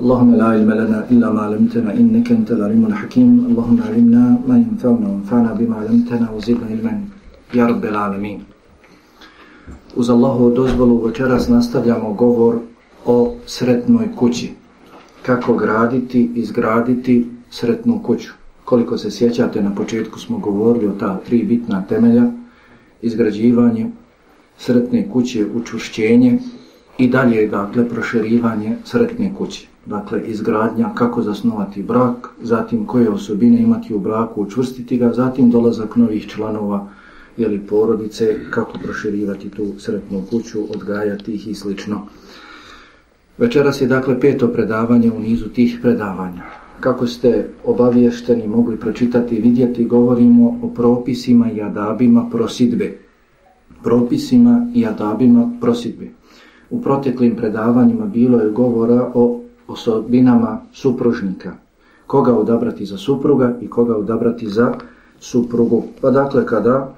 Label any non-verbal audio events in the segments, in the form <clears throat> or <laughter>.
اللهم لا علم لنا إلا ما علمتنا إنك أنت العليم الحكيم اللهم علمنا ما ينفعنا وانفعنا بما علمتنا وزدنا علما يا رب العالمين Uz Allahovu dozvolu večeras nastavljamo govor o sretnoj kući. Kako graditi, izgraditi sretnu kuću. Koliko se sjećate, na početku smo govorili o ta tri bitna temelja. Izgrađivanje sretne kuće, učušćenje i dalje, dakle, proširivanje sretne kuće dakle izgradnja, kako zasnovati brak, zatim koje osobine imati u braku, učvrstiti ga, zatim dolazak novih članova ili porodice, kako proširivati tu sretnu kuću, odgajati ih i slično. Večeras je dakle peto predavanje u nizu tih predavanja. Kako ste obavješteni mogli pročitati i vidjeti, govorimo o propisima i adabima prosidbe. Propisima i adabima prosidbe. U proteklim predavanjima bilo je govora o osobinama supružnika. Koga odabrati za supruga i koga odabrati za suprugu. Pa dakle, kada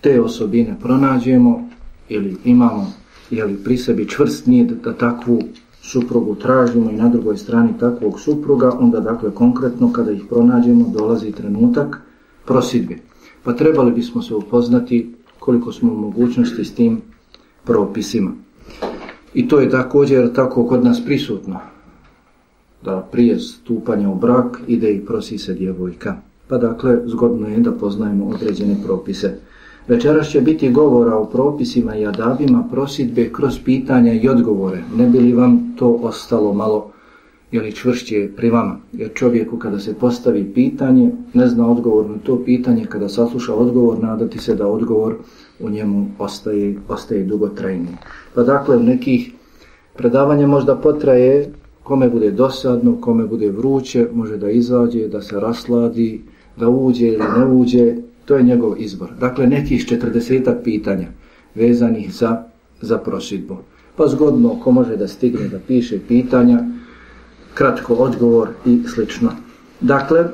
te osobine pronađemo ili imamo ili pri sebi čvrst nije da takvu suprugu tražimo i na drugoj strani takvog supruga, onda dakle konkretno kada ih pronađemo dolazi trenutak prosidbe. Pa trebali bismo se upoznati koliko smo u mogućnosti s tim propisima. I to je također tako kod nas prisutno da prije stupanja u brak ide i prosi se djevojka. Pa dakle, zgodno je da poznajemo određene propise. Večeras će biti govora o propisima i adabima prosidbe kroz pitanja i odgovore. Ne bi li vam to ostalo malo ili čvršće pri vama? Jer čovjeku kada se postavi pitanje, ne zna odgovor na to pitanje, kada sasluša odgovor, nadati se da odgovor u njemu ostaje, ostaje dugotrajni. Pa dakle, u nekih predavanja možda potraje Kome bude dosadno, kome bude vruće, može da izađe, da se rasladi, da uđe ili ne uđe, to je njegov izbor. Dakle, nekih četrdesetak pitanja vezanih za, za prosidbu. Pa zgodno, ko može da stigne da piše pitanja, kratko odgovor i slično. Dakle,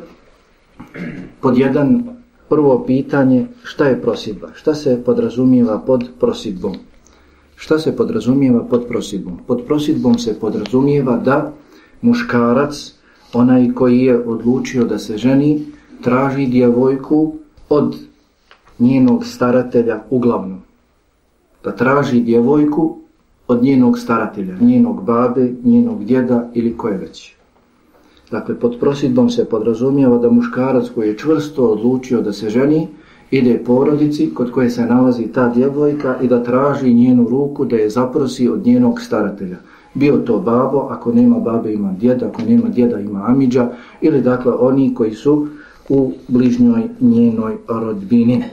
pod jedan prvo pitanje, šta je prosidba? Šta se podrazumijeva pod prosidbom? Šta se podrazumijeva pod prosidbom? Pod prosidbom se podrazumijeva da muškarac, onaj koji je odlučio da se ženi, traži djevojku od njenog staratelja uglavnom. Da traži djevojku od njenog staratelja, njenog babe, njenog djeda ili koje već. Dakle, pod prosidbom se podrazumijeva da muškarac koji je čvrsto odlučio da se ženi, ide porodici kod koje se nalazi ta djevojka i da traži njenu ruku da je zaprosi od njenog staratelja. Bio to babo, ako nema babe ima djeda, ako nema djeda ima amiđa ili dakle oni koji su u bližnjoj njenoj rodbini.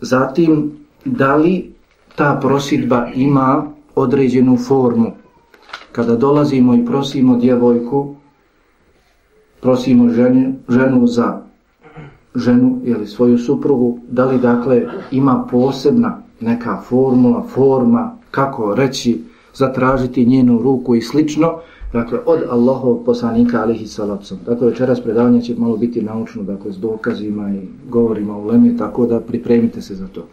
Zatim, da li ta prosidba ima određenu formu? Kada dolazimo i prosimo djevojku, prosimo ženu, ženu za ženu ili svoju suprugu, da li dakle ima posebna neka formula, forma, kako reći, zatražiti njenu ruku i slično, dakle od Allahov poslanika alihi salacom. Dakle večeras predavanje će malo biti naučno, dakle s dokazima i govorima u leme, tako da pripremite se za to.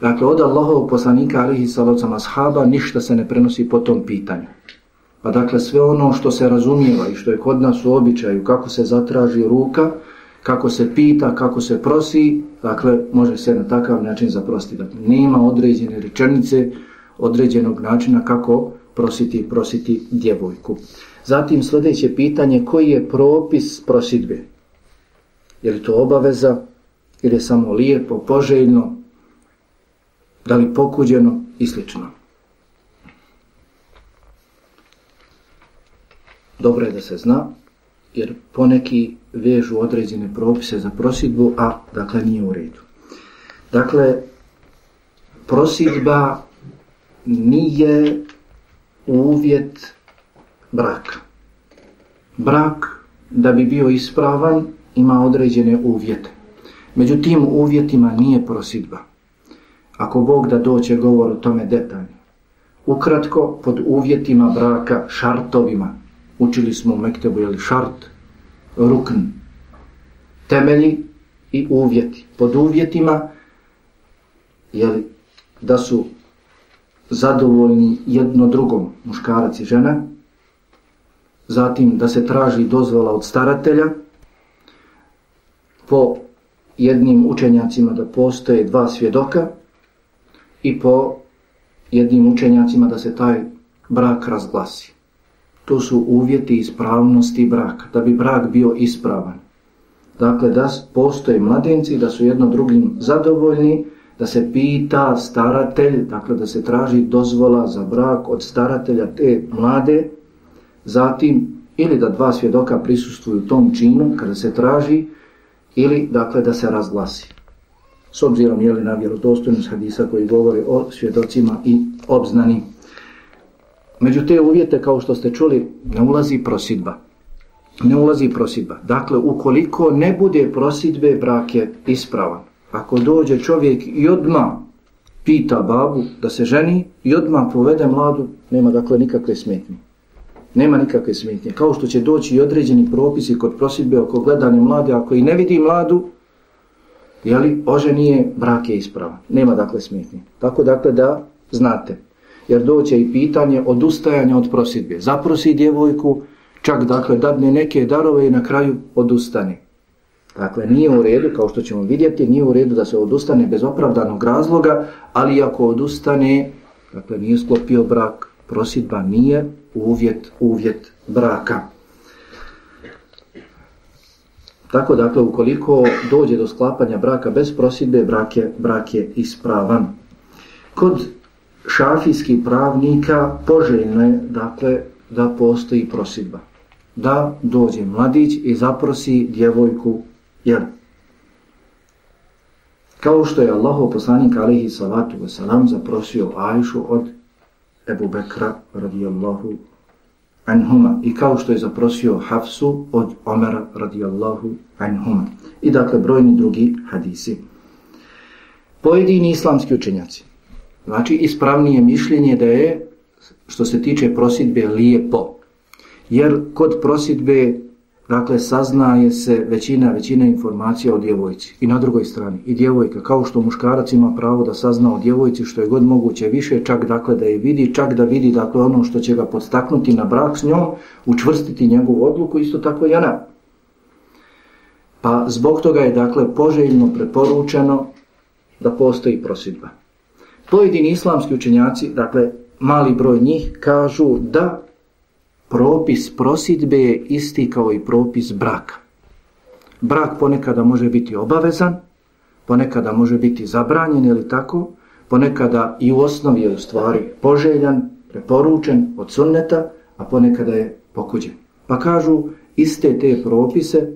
Dakle, od Allahov poslanika alihi salacom ashaba ništa se ne prenosi po tom pitanju. Pa dakle sve ono što se razumijeva i što je kod nas u običaju, kako se zatraži ruka, kako se pita, kako se prosi, dakle, može se na takav način zaprostiti. Dakle, nema određene rečenice, određenog načina kako prositi prositi djevojku. Zatim sljedeće pitanje, koji je propis prosidbe? Je li to obaveza ili je samo lijepo, poželjno, da li pokuđeno i slično. Dobro je da se zna, jer poneki vežu određene propise za prosidbu, a dakle nije u redu. Dakle, prosidba nije uvjet braka. brak da bi bio ispravan ima određene uvjete. Među tim uvjetima nije prosidba. Ako Bog da doće govor o tome detaljno. Ukratko, pod uvjetima braka, šartovima, učili smo u Mektebu, jeli šart, rukn, temelji i uvjeti. Pod uvjetima, jeli, da su zadovoljni jedno drugom, muškarac i žena, zatim da se traži dozvola od staratelja, po jednim učenjacima da postoje dva svjedoka i po jednim učenjacima da se taj brak razglasi. To su uvjeti ispravnosti braka, da bi brak bio ispravan. Dakle, da postoje mladenci, da su jedno drugim zadovoljni, da se pita staratelj, dakle da se traži dozvola za brak od staratelja te mlade, zatim ili da dva svjedoka prisustuju tom činu kada se traži, ili dakle da se razglasi. S obzirom je li na vjerodostojnost hadisa koji govori o svjedocima i obznani. Među te uvjete, kao što ste čuli, ne ulazi prosidba. Ne ulazi prosidba. Dakle, ukoliko ne bude prosidbe, brak je ispravan. Ako dođe čovjek i odma pita babu da se ženi i odma povede mladu, nema dakle nikakve smetnje. Nema nikakve smetnje. Kao što će doći i određeni propisi kod prosidbe oko gledanja mlade, ako i ne vidi mladu, jeli, oženije, brak je ispravan. Nema dakle smetnje. Tako dakle da znate. Jer doće i pitanje odustajanja od prosidbe. Zaprosi djevojku, čak dakle dadne neke darove i na kraju odustane. Dakle, nije u redu, kao što ćemo vidjeti, nije u redu da se odustane bez opravdanog razloga, ali ako odustane, dakle, nije sklopio brak, prosidba nije uvjet, uvjet braka. Tako dakle, ukoliko dođe do sklapanja braka bez prosidbe, brak je, brak je ispravan. Kod šafijskih pravnika poželjno je dakle, da postoji prosidba. Da dođe mladić i zaprosi djevojku jer kao što je Allahov poslanik alihi salatu wasalam zaprosio Ajšu od Ebu Bekra radijallahu anhuma i kao što je zaprosio Hafsu od Omera radijallahu anhuma i dakle brojni drugi hadisi. Pojedini islamski učenjaci, znači ispravnije mišljenje da je što se tiče prosidbe lijepo, jer kod prosidbe Dakle, saznaje se većina, većina informacija o djevojci. I na drugoj strani, i djevojka, kao što muškarac ima pravo da sazna o djevojci što je god moguće više, čak dakle da je vidi, čak da vidi dakle ono što će ga podstaknuti na brak s njom, učvrstiti njegovu odluku, isto tako i ona. Pa zbog toga je dakle poželjno preporučeno da postoji prosidba. Pojedini islamski učenjaci, dakle mali broj njih, kažu da propis prosidbe je isti kao i propis braka. Brak ponekada može biti obavezan, ponekada može biti zabranjen ili tako, ponekada i u osnovi je u stvari poželjan, preporučen od sunneta, a ponekada je pokuđen. Pa kažu, iste te propise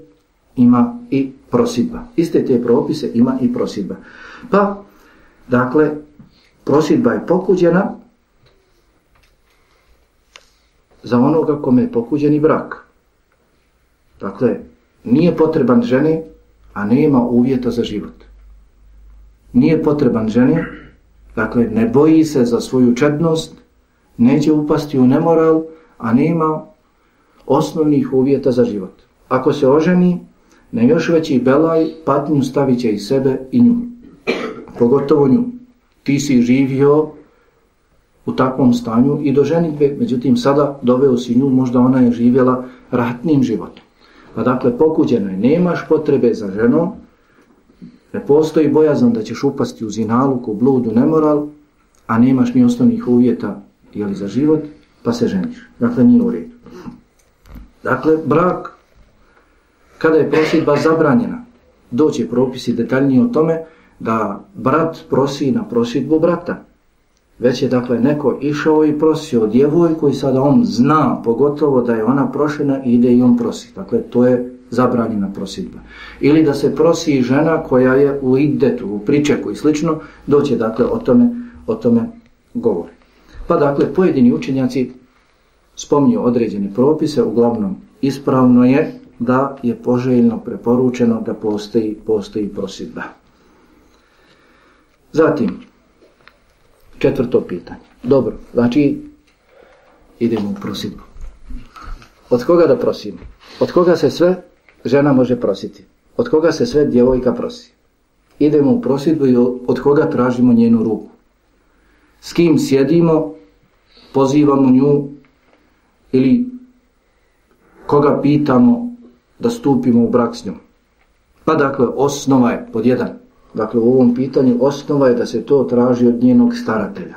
ima i prosidba. Iste te propise ima i prosidba. Pa, dakle, prosidba je pokuđena, za onoga kome je pokuđeni brak. Dakle, nije potreban ženi, a nema uvjeta za život. Nije potreban ženi, dakle, ne boji se za svoju čednost, neće upasti u nemoral, a nema osnovnih uvjeta za život. Ako se oženi, ne još veći belaj, patnju stavit će i sebe i nju. Pogotovo nju. Ti si živio u takvom stanju i do ženitbe, međutim sada doveo si nju, možda ona je živjela ratnim životom. Pa dakle, pokuđeno je, nemaš potrebe za ženom, ne postoji bojazan da ćeš upasti u zinaluku, bludu, nemoral, a nemaš ni osnovnih uvjeta jeli, za život, pa se ženiš. Dakle, nije u redu. Dakle, brak, kada je prosidba zabranjena, doće propisi detaljnije o tome da brat prosi na prosidbu brata. Već je dakle neko išao i prosio djevojku i sada on zna pogotovo da je ona prošena i ide i on prosi. Dakle, to je zabranjena prosidba. Ili da se prosi žena koja je u idetu, u pričeku i slično, doće dakle o tome, o tome govori. Pa dakle, pojedini učenjaci spominju određene propise, uglavnom ispravno je da je poželjno preporučeno da postoji, postoji prosidba. Zatim, četvrto pitanje. Dobro, znači idemo u prosidbu. Od koga da prosimo? Od koga se sve žena može prositi? Od koga se sve djevojka prosi? Idemo u prosjedbu i od koga tražimo njenu ruku? S kim sjedimo, pozivamo nju ili koga pitamo da stupimo u brak s njom? Pa dakle, osnova je, pod jedan, dakle u ovom pitanju osnova je da se to traži od njenog staratelja.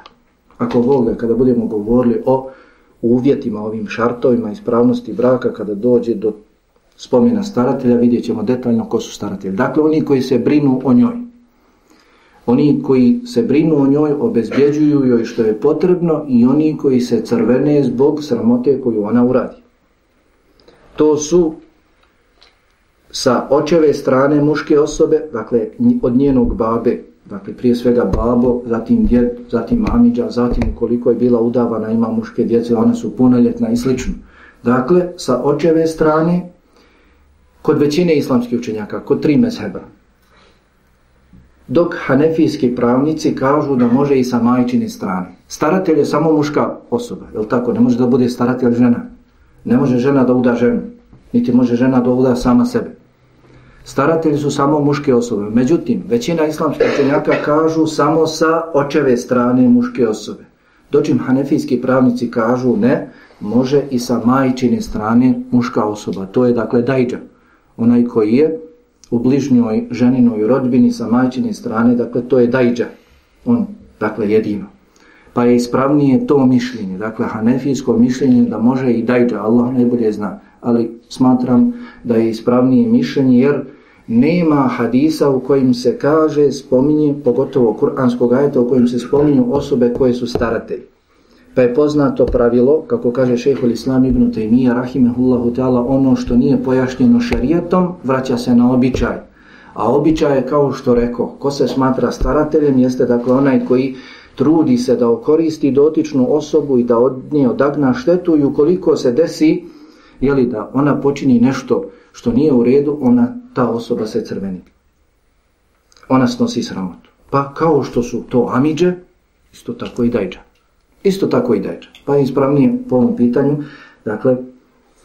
Ako Boga, kada budemo govorili o uvjetima, ovim šartovima ispravnosti braka, kada dođe do spomena staratelja, vidjet ćemo detaljno ko su staratelji. Dakle, oni koji se brinu o njoj. Oni koji se brinu o njoj, obezbjeđuju joj što je potrebno i oni koji se crvene zbog sramote koju ona uradi. To su sa očeve strane muške osobe, dakle od njenog babe, dakle prije svega babo, zatim djed, zatim mamiđa, zatim koliko je bila udavana, ima muške djece, one su punoljetna i slično. Dakle, sa očeve strane kod većine islamskih učenjaka, kod tri mezheba. Dok hanefijski pravnici kažu da može i sa majčine strane. Staratelj je samo muška osoba, je tako? Ne može da bude staratelj žena. Ne može žena da uda ženu, niti može žena da uda sama sebe. Staratelji su samo muške osobe. Međutim, većina islamskih učenjaka kažu samo sa očeve strane muške osobe. Dočim hanefijski pravnici kažu ne, može i sa majčine strane muška osoba. To je dakle dajđa onaj koji je u bližnjoj ženinoj rodbini sa majčine strane, dakle to je dajđa, on, dakle jedino. Pa je ispravnije to mišljenje, dakle hanefijsko mišljenje da može i dajđa, Allah najbolje zna, ali smatram da je ispravnije mišljenje jer nema hadisa u kojim se kaže, spominje, pogotovo kuranskog ajeta u kojim se spominju osobe koje su staratelji. Pa je poznato pravilo, kako kaže šehol Islam ibn Taymiyyah, rahimehullahu ta'ala, ono što nije pojašnjeno šarijetom, vraća se na običaj. A običaj je kao što rekao, ko se smatra starateljem, jeste dakle onaj koji trudi se da okoristi dotičnu osobu i da od nje odagna štetu i ukoliko se desi, jeli da ona počini nešto što nije u redu, ona, ta osoba se crveni. Ona snosi sramotu. Pa kao što su to amiđe, isto tako i dajđa. Isto tako i dajđa. Pa je ispravnije po ovom pitanju, dakle,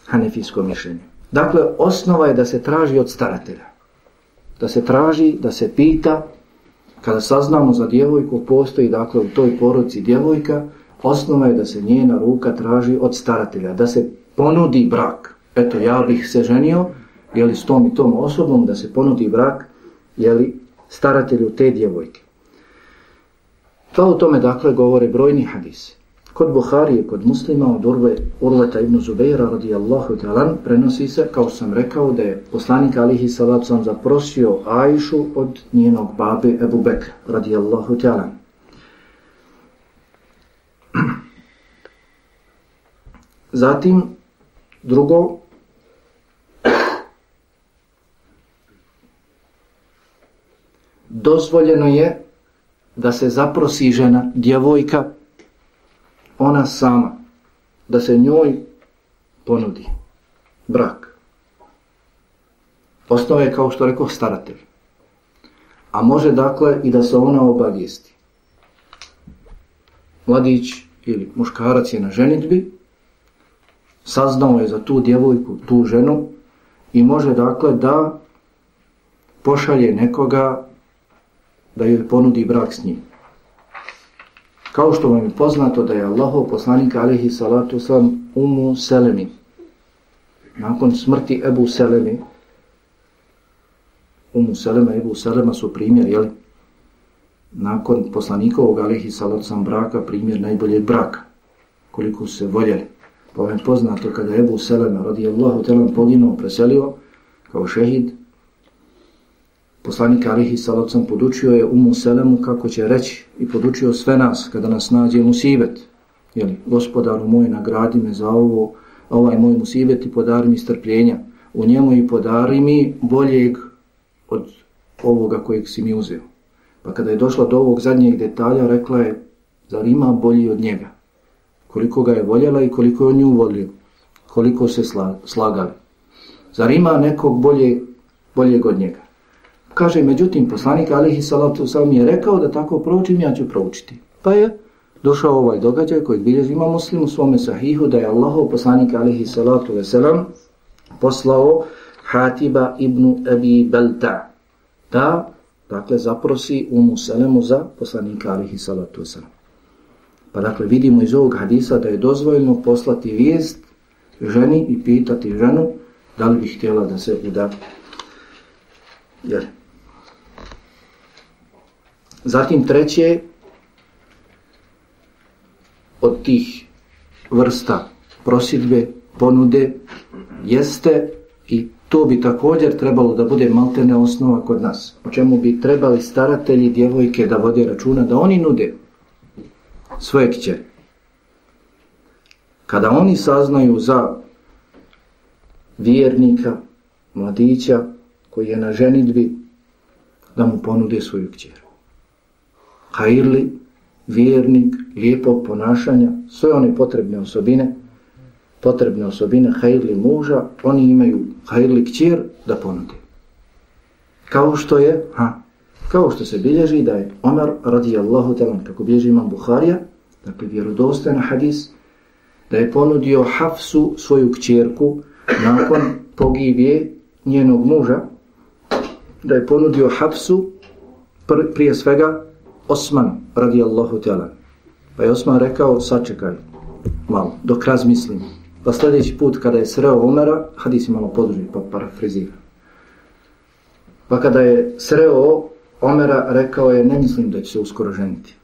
hanefijsko mišljenje. Dakle, osnova je da se traži od staratelja. Da se traži, da se pita, kada saznamo za djevojku, postoji dakle u toj porodci djevojka, osnova je da se njena ruka traži od staratelja, da se ponudi brak. Eto, ja bih se ženio, jeli s tom i tom osobom, da se ponudi brak, jeli staratelju te djevojke. Pa o tome dakle govore brojni hadisi. Kod Buharije, kod muslima od Urve, Urleta ibn Zubeira radijallahu ta'ala prenosi se, kao sam rekao, da je poslanik alihi salat sam zaprosio Ajšu od njenog babe Ebu Bekra radijallahu ta'ala. <clears throat> Zatim, drugo, dozvoljeno je da se zaprosi žena, djevojka, ona sama, da se njoj ponudi brak. Osnova je kao što rekao staratelj. A može dakle i da se ona obavijesti. Mladić ili muškarac je na ženitbi, saznao je za tu djevojku, tu ženu i može dakle da pošalje nekoga da joj ponudi brak s njim. Kao što vam je poznato da je Allahov poslanik alihi salatu sam umu Selemi. Nakon smrti Ebu Selemi, umu Selema Ebu Selema su primjer, jel? Nakon poslanikovog alihi salatu sam braka, primjer najboljeg braka. Koliko se voljeli. Pa vam je poznato kada Ebu Selema radijallahu telam poginuo, preselio kao šehid, Poslanik Alihi Salocam podučio je Umu Selemu kako će reći i podučio sve nas kada nas nađe musibet. Jeli, gospodaru moj, nagradi me za ovo, ovaj moj musibet i podari mi strpljenja. U njemu i podari mi boljeg od ovoga kojeg si mi uzeo. Pa kada je došla do ovog zadnjeg detalja, rekla je, zar ima bolji od njega? Koliko ga je voljela i koliko je on nju volio? koliko se slagali. Zar ima nekog bolje, boljeg od njega? Kaže, međutim, poslanik alihi salatu sam je rekao da tako proučim, ja ću proučiti. Pa je došao ovaj događaj koji bilježi ima muslim u svome sahihu da je Allahov poslanik alihi salatu veselam poslao Hatiba ibn Abi Belta da dakle zaprosi Umu Selemu za poslanika alihi salatu veselam. Pa dakle vidimo iz ovog hadisa da je dozvoljeno poslati vijest ženi i pitati ženu da li bi htjela da se uda. Jer. Zatim treće od tih vrsta prosidbe, ponude, jeste i to bi također trebalo da bude maltene osnova kod nas. O čemu bi trebali staratelji djevojke da vode računa, da oni nude svoje kće. Kada oni saznaju za vjernika, mladića koji je na ženitbi, da mu ponude svoju kćer. Hajirli, vjernik, lijepog ponašanja, sve one potrebne osobine, potrebne osobine hajirli muža, oni imaju hajirli kćer da ponude. Kao što je, ha, kao što se bilježi da je Omer radijallahu talan, kako bilježi imam Buharija, dakle vjerodostojan hadis, da je ponudio Hafsu svoju kćerku nakon pogibje njenog muža, da je ponudio Hafsu prije svega Osman radijallahu ta'ala. Pa je Osman rekao, sačekaj malo, dok razmislim. Pa sljedeći put kada je sreo Omera, hadis je malo poduži, pa parafrizira. Pa kada je sreo Omera, rekao je, ne mislim da će se uskoro ženiti.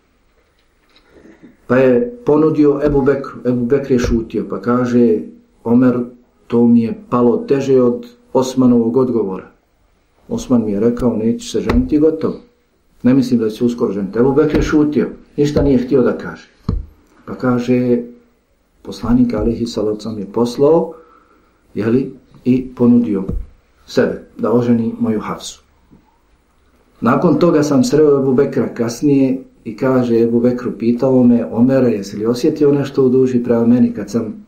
Pa je ponudio Ebu Bekru, Ebu Bekr je šutio, pa kaže, Omer, to mi je palo teže od Osmanovog odgovora. Osman mi je rekao, neće se ženiti, gotovo. Ne mislim da će uskoro ženiti. Bekr je šutio, ništa nije htio da kaže. Pa kaže, poslanik Alihi Salavcam je poslao, jeli, i ponudio sebe da oženi moju hafsu. Nakon toga sam sreo Ebu Bekra kasnije i kaže Ebu Bekru pitao me, Omere, jesi li osjetio nešto u duži prema meni kad sam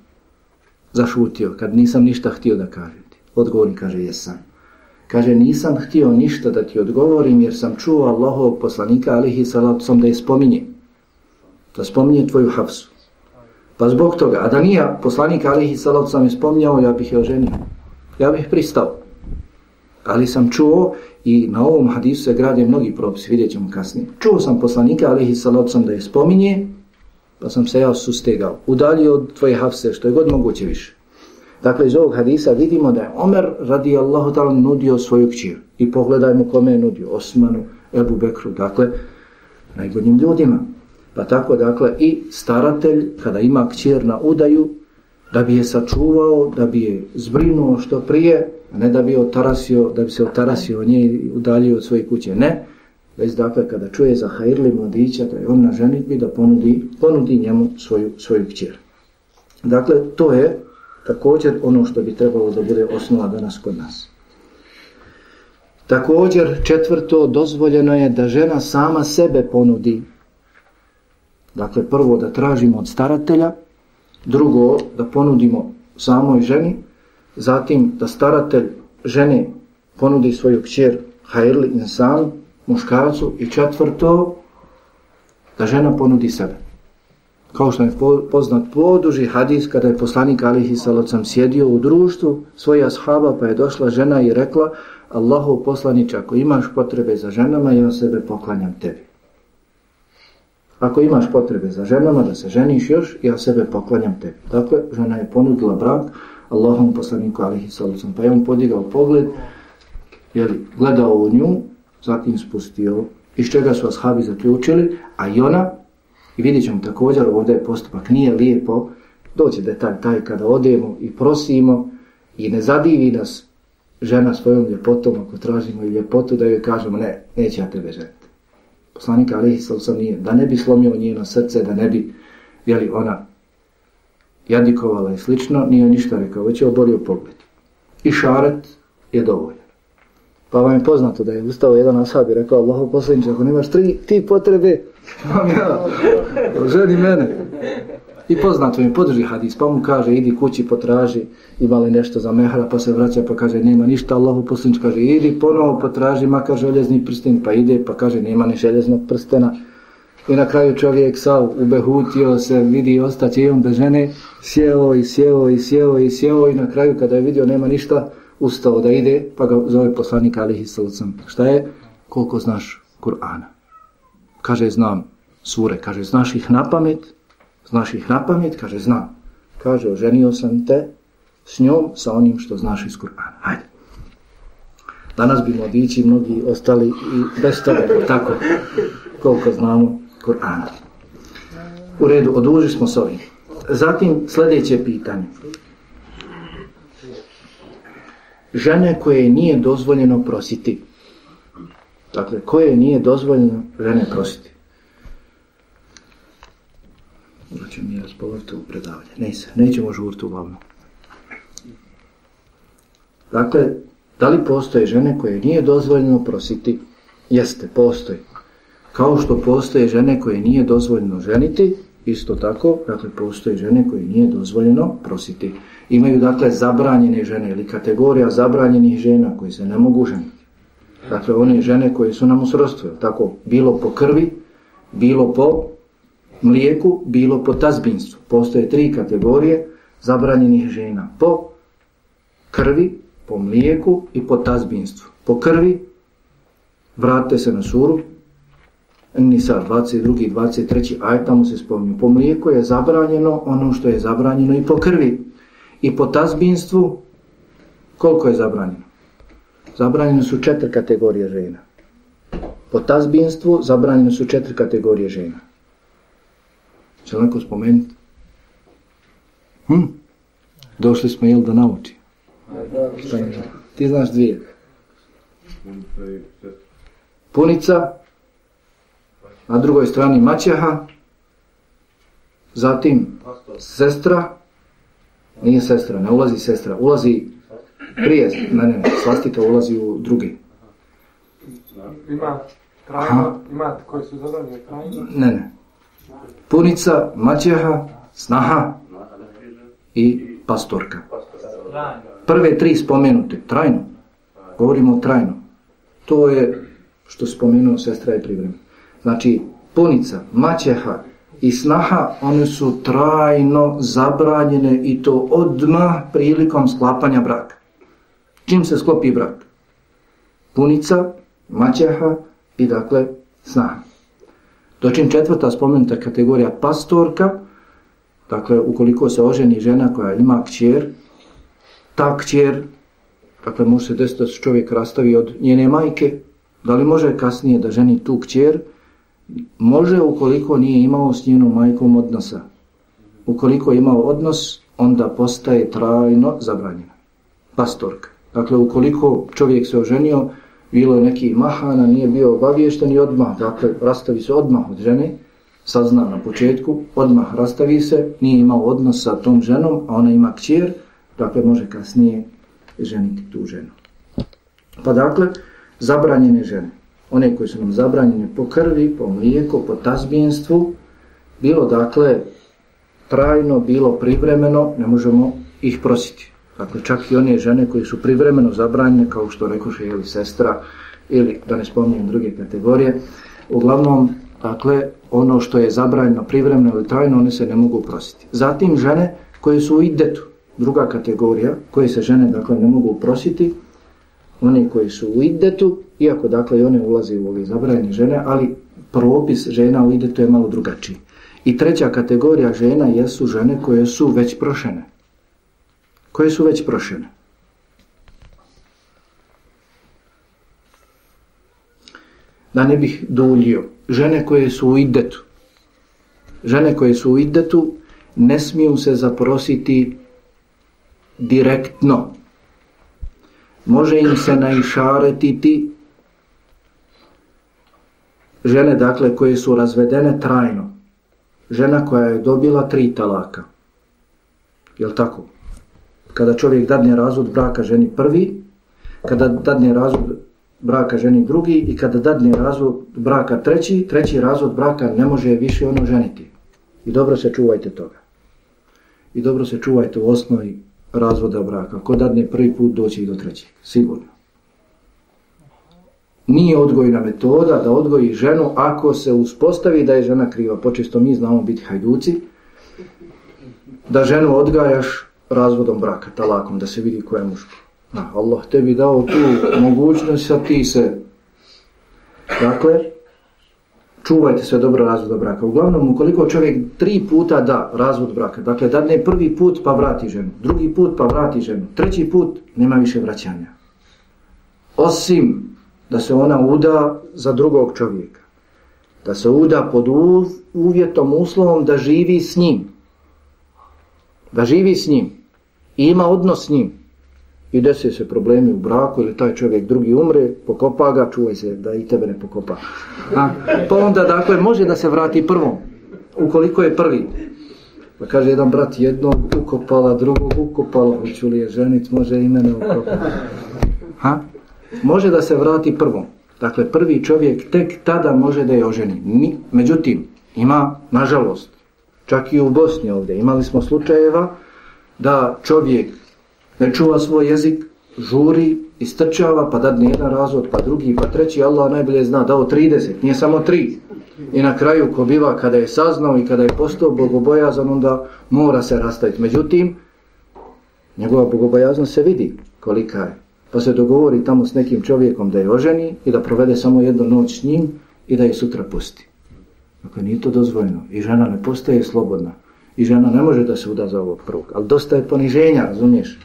zašutio, kad nisam ništa htio da kažem ti? Odgovorni kaže, jesam. Kaže, nisam htio ništa da ti odgovorim jer sam čuo Allahov poslanika alihi salacom da je spominje. Da spominje tvoju hafsu. Pa zbog toga, a da nije poslanik alihi salacom je spominjao, ja bih je oženio. Ja bih pristao. Ali sam čuo i na ovom hadisu se grade mnogi propisi, vidjet ćemo kasnije. Čuo sam poslanika alihi salacom da je spominje, pa sam se ja sustegao. Udalio od tvoje hafse, što je god moguće više. Dakle, iz ovog hadisa vidimo da je Omer radi Allahu nudio svoju kćir. I pogledajmo kome je nudio. Osmanu, Ebu Bekru, dakle, najboljim ljudima. Pa tako, dakle, i staratelj, kada ima kćir na udaju, da bi je sačuvao, da bi je zbrinuo što prije, a ne da bi, otarasio, da bi se otarasio nje i udaljio od svoje kuće. Ne, već dakle, kada čuje za hajrli mladića, da je on na ženitbi, da ponudi, ponudi njemu svoju, svoju kćir. Dakle, to je također ono što bi trebalo da bude osnova danas kod nas. Također četvrto dozvoljeno je da žena sama sebe ponudi. Dakle prvo da tražimo od staratelja, drugo da ponudimo samoj ženi, zatim da staratelj žene ponudi svoju kćer hajrli insan, muškarcu i četvrto da žena ponudi sebe kao što je poznat poduži hadis kada je poslanik alihi salocam sjedio u društvu svoja ashaba pa je došla žena i rekla Allahu poslanić ako imaš potrebe za ženama ja sebe poklanjam tebi. Ako imaš potrebe za ženama da se ženiš još ja sebe poklanjam tebi. Dakle žena je ponudila brak Allahom poslaniku alihi salocam pa je on podigao pogled jer gledao u nju zatim spustio iz čega su ashabi zaključili a i ona I vidjet ćemo također, ovdje je postupak, nije lijepo, doći detalj taj kada odemo i prosimo i ne zadivi nas žena svojom ljepotom, ako tražimo i ljepotu, da joj kažemo ne, neće ja tebe ženiti. Poslanika Alihi sam nije, da ne bi slomio njeno srce, da ne bi, jeli ona jadikovala i slično, nije ništa rekao, već je obolio pogled. I šaret je dovoljan. Pa vam je poznato da je ustao jedan ashab i rekao, Allaho poslaniče, ako nemaš tri, ti potrebe, Imam <laughs> ja, ženi mene. I poznato mi podrži hadis, pa mu kaže idi kući potraži ima li nešto za mehra, pa se vraća pa kaže nema ništa, Allahu poslanič kaže idi ponovo potraži makar željezni prsten, pa ide pa kaže nema ni željeznog prstena. I na kraju čovjek sav ubehutio se, vidi ostaće on bez žene, sjeo i sjeo i sjeo i sjeo i na kraju kada je vidio nema ništa, ustao da ide, pa ga zove poslanik alihi sallam. Šta je? Koliko znaš Kur'ana? Kaže znam sure, kaže znaš ih na pamet, Znaš ih na pamet? Kaže, znam. Kaže, oženio sam te s njom, sa onim što znaš iz Kur'ana. Hajde. Danas bi mladići mnogi ostali i bez toga, tako, koliko znamo Kur'ana. U redu, oduži smo s ovim. Zatim, sljedeće pitanje. Žene koje nije dozvoljeno prositi. Dakle, koje nije dozvoljeno žene prositi. Znači mi razgovoriti u predavanje. Ne nećemo žuriti uglavnom. Dakle, da li postoje žene koje nije dozvoljeno prositi? Jeste, postoji. Kao što postoje žene koje nije dozvoljeno ženiti, isto tako, dakle, postoje žene koje nije dozvoljeno prositi. Imaju, dakle, zabranjene žene ili kategorija zabranjenih žena koje se ne mogu ženiti. Dakle, one žene koje su nam u srodstvu, tako, bilo po krvi, bilo po mlijeku, bilo po tazbinstvu. Postoje tri kategorije zabranjenih žena. Po krvi, po mlijeku i po tazbinstvu. Po krvi, vratite se na suru, Nisa 22. 23. aj tamo se spominju. Po mlijeku je zabranjeno ono što je zabranjeno i po krvi. I po tazbinstvu, koliko je zabranjeno? Zabranjeno su četiri kategorije žena. Po tazbinstvu zabranjeno su četiri kategorije žena. Će li neko spomenuti? Hm? Došli smo jel da nauči? Ti znaš dvije. Punica, na drugoj strani maćeha, zatim sestra, nije sestra, ne ulazi sestra, ulazi prije, ne, ne, svastika ulazi u drugi. Ima trajno, ima koji su zadanje trajno? Ne, ne punica, maćeha, snaha i pastorka. Prve tri spomenute, trajno. Govorimo trajno. To je što spomenuo sestra i privremeno. Znači, punica, maćeha i snaha, one su trajno zabranjene i to odmah prilikom sklapanja braka. Čim se sklopi brak? Punica, maćeha i dakle snaha. Dočim četvrta spomenuta kategorija pastorka, dakle ukoliko se oženi žena koja ima kćer, ta kćer, dakle može se desiti da se čovjek rastavi od njene majke, da li može kasnije da ženi tu kćer? Može ukoliko nije imao s njenom majkom odnosa. Ukoliko je imao odnos, onda postaje trajno zabranjena. Pastorka. Dakle, ukoliko čovjek se oženio, bilo je neki mahana, nije bio obaviješten i odmah, dakle, rastavi se odmah od žene, sazna na početku, odmah rastavi se, nije imao odnos sa tom ženom, a ona ima kćer, dakle, može kasnije ženiti tu ženu. Pa dakle, zabranjene žene, one koje su nam zabranjene po krvi, po mlijeku, po tazbijenstvu, bilo dakle trajno, bilo privremeno, ne možemo ih prositi. Dakle, čak i one žene koje su privremeno zabranjene, kao što rekoše ili sestra, ili da ne spominjem druge kategorije, uglavnom, dakle, ono što je zabranjeno privremeno ili trajno, one se ne mogu prositi. Zatim žene koje su u idetu, druga kategorija, koje se žene, dakle, ne mogu prositi, one koje su u idetu, iako, dakle, i one ulaze u ove zabranjene žene, ali propis žena u idetu je malo drugačiji. I treća kategorija žena jesu žene koje su već prošene koje su već prošene. Da ne bih duljio, žene koje su u idetu, žene koje su u idetu ne smiju se zaprositi direktno. Može im se naišaretiti žene dakle koje su razvedene trajno. Žena koja je dobila tri talaka. Jel tako? kada čovjek dadne razvod braka ženi prvi, kada dadne razvod braka ženi drugi i kada dadne razvod braka treći, treći razvod braka ne može više ono ženiti. I dobro se čuvajte toga. i dobro se čuvajte u osnovi razvoda braka. Ko dadne prvi put doći do trećeg, sigurno. Nije odgojna metoda da odgoji ženu ako se uspostavi da je žena kriva. Počesto mi znamo biti hajduci, da ženu odgajaš razvodom braka, talakom, da se vidi ko je muško. Allah tebi dao tu mogućnost, a ti se... Dakle, čuvajte se dobro razvoda braka. Uglavnom, ukoliko čovjek tri puta da razvod braka, dakle dadne prvi put pa vrati ženu, drugi put pa vrati ženu, treći put nema više vraćanja. Osim da se ona uda za drugog čovjeka. Da se uda pod uvjetom, uslovom da živi s njim. Da živi s njim. I ima odnos s njim. I desi se problemi u braku ili taj čovjek drugi umre, pokopa ga, čuvaj se da i tebe ne pokopa. A, pa onda dakle može da se vrati prvom, ukoliko je prvi. Pa kaže jedan brat jednog ukopala, drugog ukopala, hoću li je ženit, može i mene ukopati. Ha? Može da se vrati prvom. Dakle, prvi čovjek tek tada može da je oženi. Međutim, ima, nažalost, čak i u Bosni ovdje, imali smo slučajeva da čovjek ne čuva svoj jezik, žuri, istrčava, pa dadne jedan razvod, pa drugi, pa treći, Allah najbolje zna, dao 30, nije samo tri. I na kraju ko biva kada je saznao i kada je postao bogobojazan, onda mora se rastaviti. Međutim, njegova bogobojaznost se vidi kolika je. Pa se dogovori tamo s nekim čovjekom da je oženi i da provede samo jednu noć s njim i da je sutra pusti. Dakle, nije to dozvoljeno. I žena ne postaje slobodna. I žena ne može da se uda za ovog prvog. Ali dosta je poniženja, razumiješ?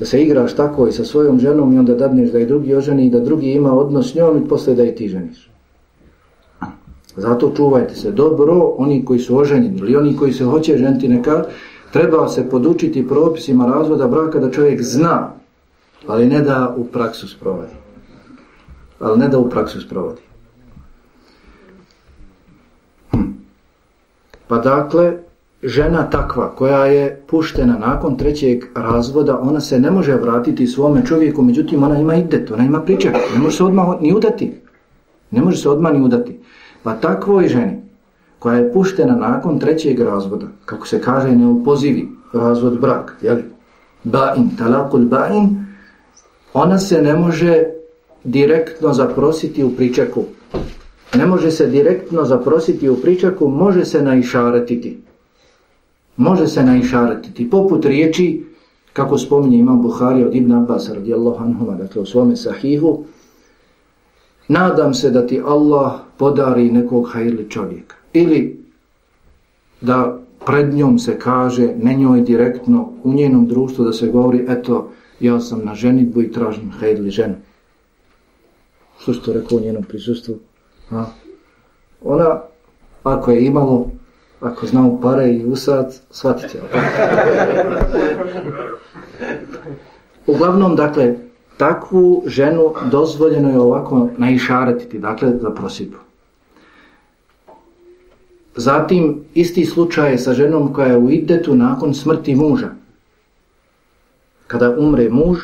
da se igraš tako i sa svojom ženom i onda dadneš da je drugi oženi i da drugi ima odnos s njom i poslije da i ti ženiš. Zato čuvajte se dobro, oni koji su oženjeni ili oni koji se hoće ženiti nekad, treba se podučiti propisima razvoda braka da čovjek zna, ali ne da u praksu sprovodi. Ali ne da u praksu sprovodi. Hm. Pa dakle, žena takva koja je puštena nakon trećeg razvoda, ona se ne može vratiti svome čovjeku, međutim ona ima idet, ona ima pričak, ne može se odmah ni udati. Ne može se odmah ni udati. Pa takvoj ženi koja je puštena nakon trećeg razvoda, kako se kaže ne pozivi razvod brak, jeli? Ba'in, talakul ba'in, ona se ne može direktno zaprositi u pričaku. Ne može se direktno zaprositi u pričaku, može se naišaretiti može se naišaretiti. Poput riječi, kako spominje imam Buhari od Ibn Abbas radijallahu anhuma, dakle u svome sahihu, nadam se da ti Allah podari nekog hajrli čovjeka. Ili da pred njom se kaže, ne njoj direktno, u njenom društvu da se govori, eto, ja sam na ženitbu i tražim hajrli ženu. Što što rekao u njenom prisustvu? A? Ona, ako je imalo ako znamo pare i usad, shvatit će. Uglavnom, dakle, takvu ženu dozvoljeno je ovako naišaretiti, dakle, za prosjedbu. Zatim, isti slučaj je sa ženom koja je u idetu nakon smrti muža. Kada umre muž,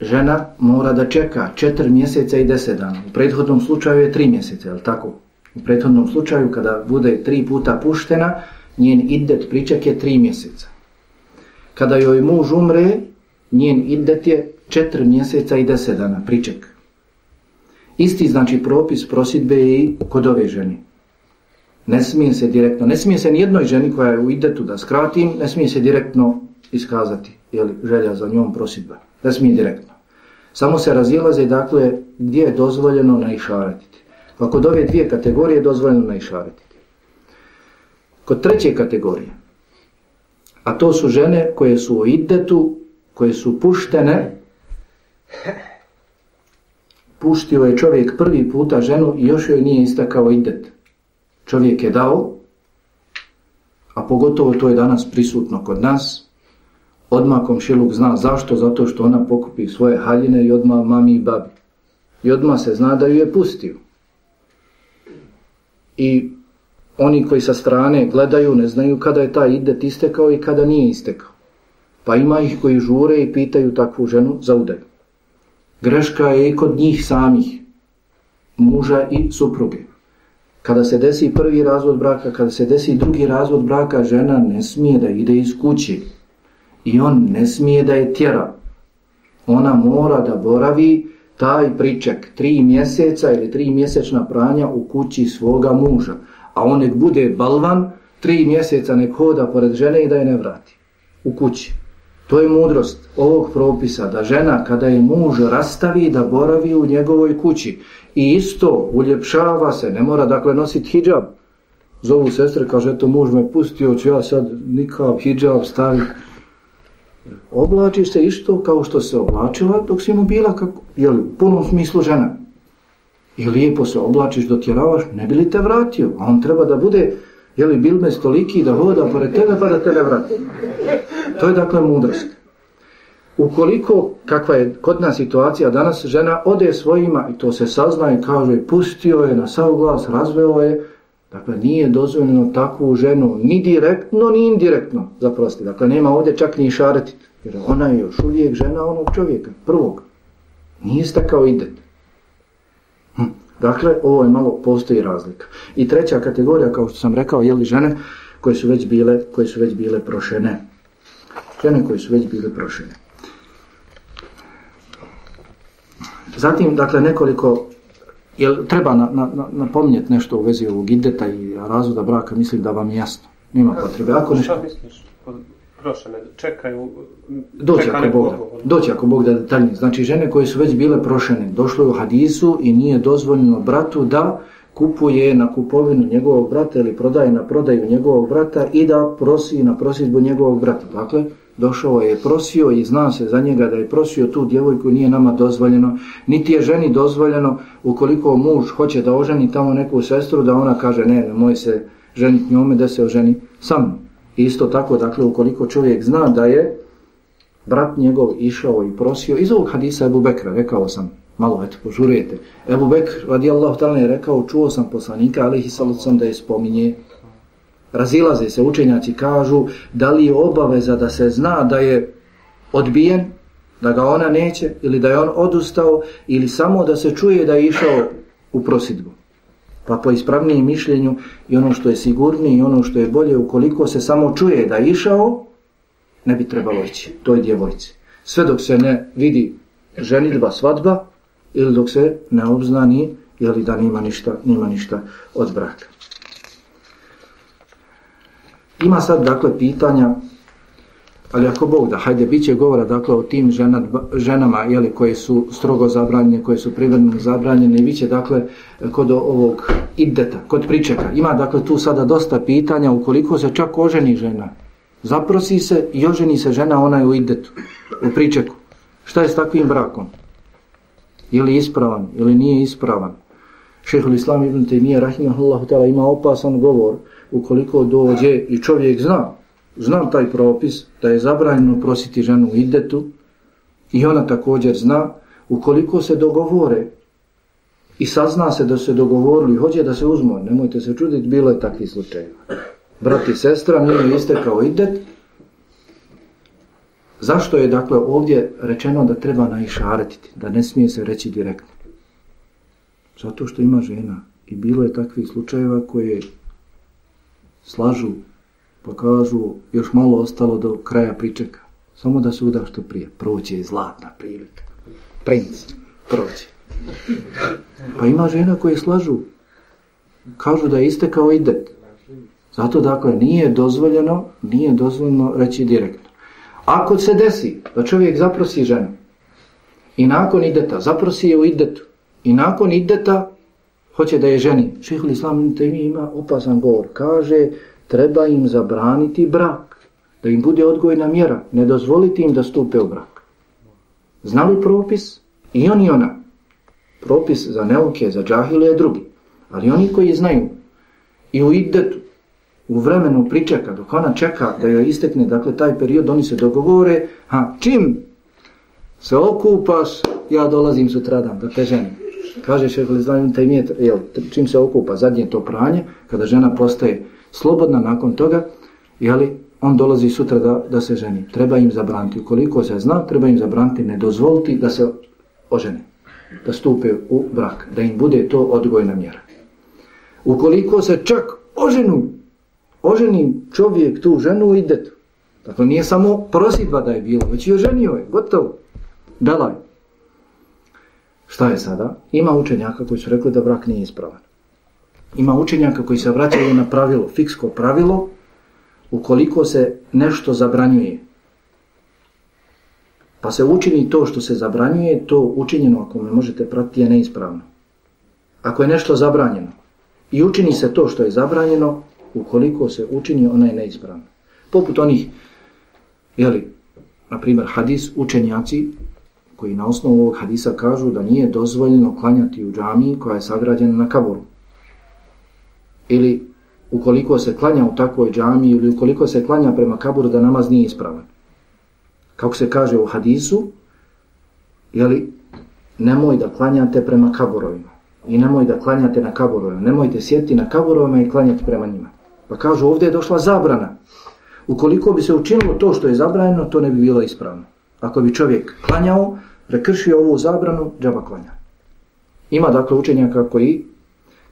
žena mora da čeka četiri mjeseca i deset dana. U prethodnom slučaju je tri mjeseca, je tako? U prethodnom slučaju, kada bude tri puta puštena, njen idet pričak je tri mjeseca. Kada joj muž umre, njen idet je četiri mjeseca i deset dana pričak. Isti znači propis prosidbe i kod ove ženi. Ne smije se direktno, ne smije se nijednoj ženi koja je u idetu da skratim, ne smije se direktno iskazati jeli, želja za njom prosidba. Ne smije direktno. Samo se razilaze dakle gdje je dozvoljeno na išarati. Pa kod ove dvije kategorije dozvoljeno naišaretiti. Kod treće kategorije, a to su žene koje su u idetu, koje su puštene, puštio je čovjek prvi puta ženu i još joj nije istakao idet. Čovjek je dao, a pogotovo to je danas prisutno kod nas, odmah komšiluk zna zašto, zato što ona pokupi svoje haljine i odmah mami i babi. I odmah se zna da ju je pustio i oni koji sa strane gledaju ne znaju kada je taj idet istekao i kada nije istekao. Pa ima ih koji žure i pitaju takvu ženu za udaju. Greška je i kod njih samih, muža i supruge. Kada se desi prvi razvod braka, kada se desi drugi razvod braka, žena ne smije da ide iz kući. I on ne smije da je tjera. Ona mora da boravi taj priček, tri mjeseca ili tri mjesečna pranja u kući svoga muža. A on nek bude balvan, tri mjeseca nek hoda pored žene i da je ne vrati. U kući. To je mudrost ovog propisa, da žena kada je muž rastavi, da boravi u njegovoj kući. I isto uljepšava se, ne mora dakle nositi hijab. Zovu sestre, kaže, eto muž me pustio, ću ja sad nikav hijab staviti. Oblačiš se isto kao što se oblačila dok si mu bila kako, jel, u punom smislu žena. I lijepo se oblačiš, dotjeravaš, ne bi li te vratio? A on treba da bude, jeli, bil me stoliki da hoda pored tebe pa da te ne vrati. To je dakle mudrost. Ukoliko, kakva je kod nas situacija, danas žena ode svojima i to se sazna i kaže pustio je na sav glas, razveo je, dakle nije dozvoljeno takvu ženu ni direktno ni indirektno zaprosti. Dakle nema ovdje čak ni šareti, jer ona je još uvijek žena onog čovjeka, prvog. Nije stakao idet. Hm. Dakle, ovo je malo, postoji razlika. I treća kategorija, kao što sam rekao, je li žene koje su već bile, koje su već bile prošene. Žene koje su već bile prošene. Zatim, dakle, nekoliko, jel treba na, na, napominjati nešto u vezi ovog ideta i razvoda braka, mislim da vam je jasno. Nema potrebe. Ako nešto... Šta misliš? Prošene, čekaju... Doći ako Bog da, doći ako Bog da detaljnije. Znači, žene koje su već bile prošene, došlo je u hadisu i nije dozvoljeno bratu da kupuje na kupovinu njegovog brata ili prodaje na prodaju njegovog brata i da prosi na prosjedbu njegovog brata. Dakle, došao je prosio i zna se za njega da je prosio tu djevojku nije nama dozvoljeno, niti je ženi dozvoljeno ukoliko muž hoće da oženi tamo neku sestru da ona kaže ne, ne moj se ženiti njome da se oženi sam. Isto tako, dakle, ukoliko čovjek zna da je brat njegov išao i prosio, iz ovog hadisa Ebu Bekra, rekao sam, malo eto, požurujete, Ebu Bekr, radijallahu ta'ala, je rekao, čuo sam poslanika, ali sam da je spominje Razilaze se učenjaci, kažu da li je obaveza da se zna da je odbijen, da ga ona neće, ili da je on odustao, ili samo da se čuje da je išao u prosidbu. Pa po ispravnijem mišljenju i ono što je sigurnije i ono što je bolje, ukoliko se samo čuje da je išao, ne bi trebalo ići toj djevojci. Sve dok se ne vidi ženitba, svadba, ili dok se ne obznani, ili da nima ništa, nima ništa od braka. Ima sad dakle pitanja, ali ako Bog da, hajde, bit će govora dakle o tim žena, ženama jeli, koje su strogo zabranjene, koje su privremeno zabranjene i bit će dakle kod ovog ideta, kod pričeka. Ima dakle tu sada dosta pitanja ukoliko se čak oženi žena, zaprosi se i oženi se žena, ona je u idetu, u pričeku. Šta je s takvim brakom? Ili ispravan, ili nije ispravan? Šehol Islam ibn Taymiyyah rahimahullahu ta'ala ima opasan govor ukoliko dođe i čovjek zna, zna taj propis da je zabranjeno prositi ženu u idetu i ona također zna ukoliko se dogovore i sazna se da se dogovorili, hoće da se uzmu, nemojte se čuditi, bilo je takvi slučaj. Brat i sestra nije istekao idet. Zašto je dakle ovdje rečeno da treba naišaretiti, da ne smije se reći direktno? Zato što ima žena i bilo je takvih slučajeva koje slažu, pa kažu još malo ostalo do kraja pričeka. Samo da se uda što prije. Prođe je zlatna prilika. Princ, prođe. Pa ima žena koje slažu. Kažu da je istekao idet. Zato dakle nije dozvoljeno, nije dozvoljeno reći direktno. Ako se desi da čovjek zaprosi ženu i nakon ideta, zaprosi je u idetu i nakon ideta hoće da je ženi. Šehol Islam ima opasan govor. Kaže, treba im zabraniti brak. Da im bude odgojna mjera. Ne dozvoliti im da stupe u brak. Znali propis? I on i ona. Propis za neuke, za džahile je drugi. Ali oni koji znaju i u idetu, u vremenu pričeka, dok ona čeka da joj istekne, dakle, taj period, oni se dogovore, ha, čim se okupaš, ja dolazim sutradan da te ženim. Kaže Islam taj mijet, jel, čim se okupa zadnje to pranje, kada žena postaje slobodna nakon toga, jeli, on dolazi sutra da, da se ženi. Treba im zabraniti. Ukoliko se zna, treba im zabraniti, ne dozvoliti da se ožene. Da stupe u brak. Da im bude to odgojna mjera. Ukoliko se čak oženu, oženi čovjek tu ženu i detu. Dakle, nije samo prosidba da je bilo, već i oženio je, gotovo. Dalaj. Šta je sada? Ima učenjaka koji su rekli da brak nije ispravan. Ima učenjaka koji se vraćaju na pravilo, fiksko pravilo, ukoliko se nešto zabranjuje. Pa se učini to što se zabranjuje, to učinjeno, ako me možete pratiti, je neispravno. Ako je nešto zabranjeno i učini se to što je zabranjeno, ukoliko se učini, ona je neispravna. Poput onih, jeli, na primjer, hadis, učenjaci koji na osnovu ovog hadisa kažu da nije dozvoljeno klanjati u džamiji koja je sagrađena na kaboru. Ili ukoliko se klanja u takvoj džamiji ili ukoliko se klanja prema kaboru da namaz nije ispravan. Kako se kaže u hadisu, jeli, nemoj da klanjate prema kaborovima. I nemoj da klanjate na kaborovima. Nemojte sjeti na kaborovima i klanjati prema njima. Pa kažu ovdje je došla zabrana. Ukoliko bi se učinilo to što je zabranjeno, to ne bi bilo ispravno. Ako bi čovjek klanjao, prekršio ovu zabranu, džaba klanja. Ima dakle učenjaka koji,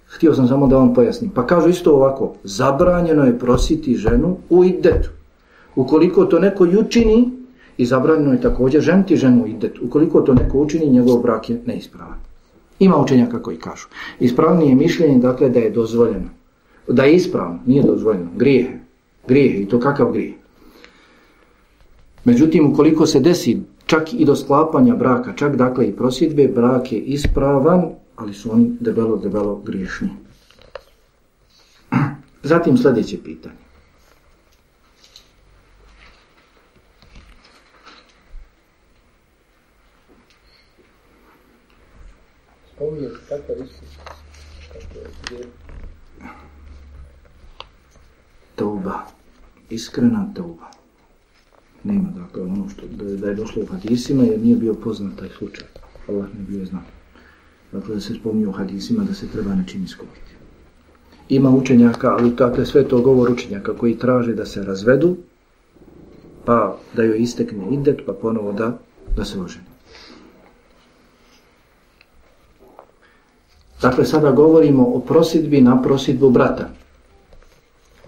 htio sam samo da vam pojasnim, pa kažu isto ovako, zabranjeno je prositi ženu u idetu. Ukoliko to neko učini, i zabranjeno je također ženiti ženu u idetu. Ukoliko to neko učini, njegov brak je neispravan. Ima učenjaka koji kažu. Ispravnije mišljenje, dakle, da je dozvoljeno. Da je ispravno, nije dozvoljeno. Grijehe. Grijehe. I to kakav grijeh? Međutim, ukoliko se desi čak i do sklapanja braka, čak dakle i prosjedbe, brak je ispravan, ali su oni debelo, debelo griješni. Zatim sljedeće pitanje. Spominje Tauba. Iskrena tauba nema dakle ono što da je došlo u hadisima jer nije bio poznat taj slučaj. Allah ne bio znao. Dakle da se spominje u hadisima da se treba nečim iskupiti. Ima učenjaka, ali dakle sve to govor učenjaka koji traže da se razvedu, pa da joj istekne idet, pa ponovo da, da se oženi. Dakle, sada govorimo o prosidbi na prosidbu brata.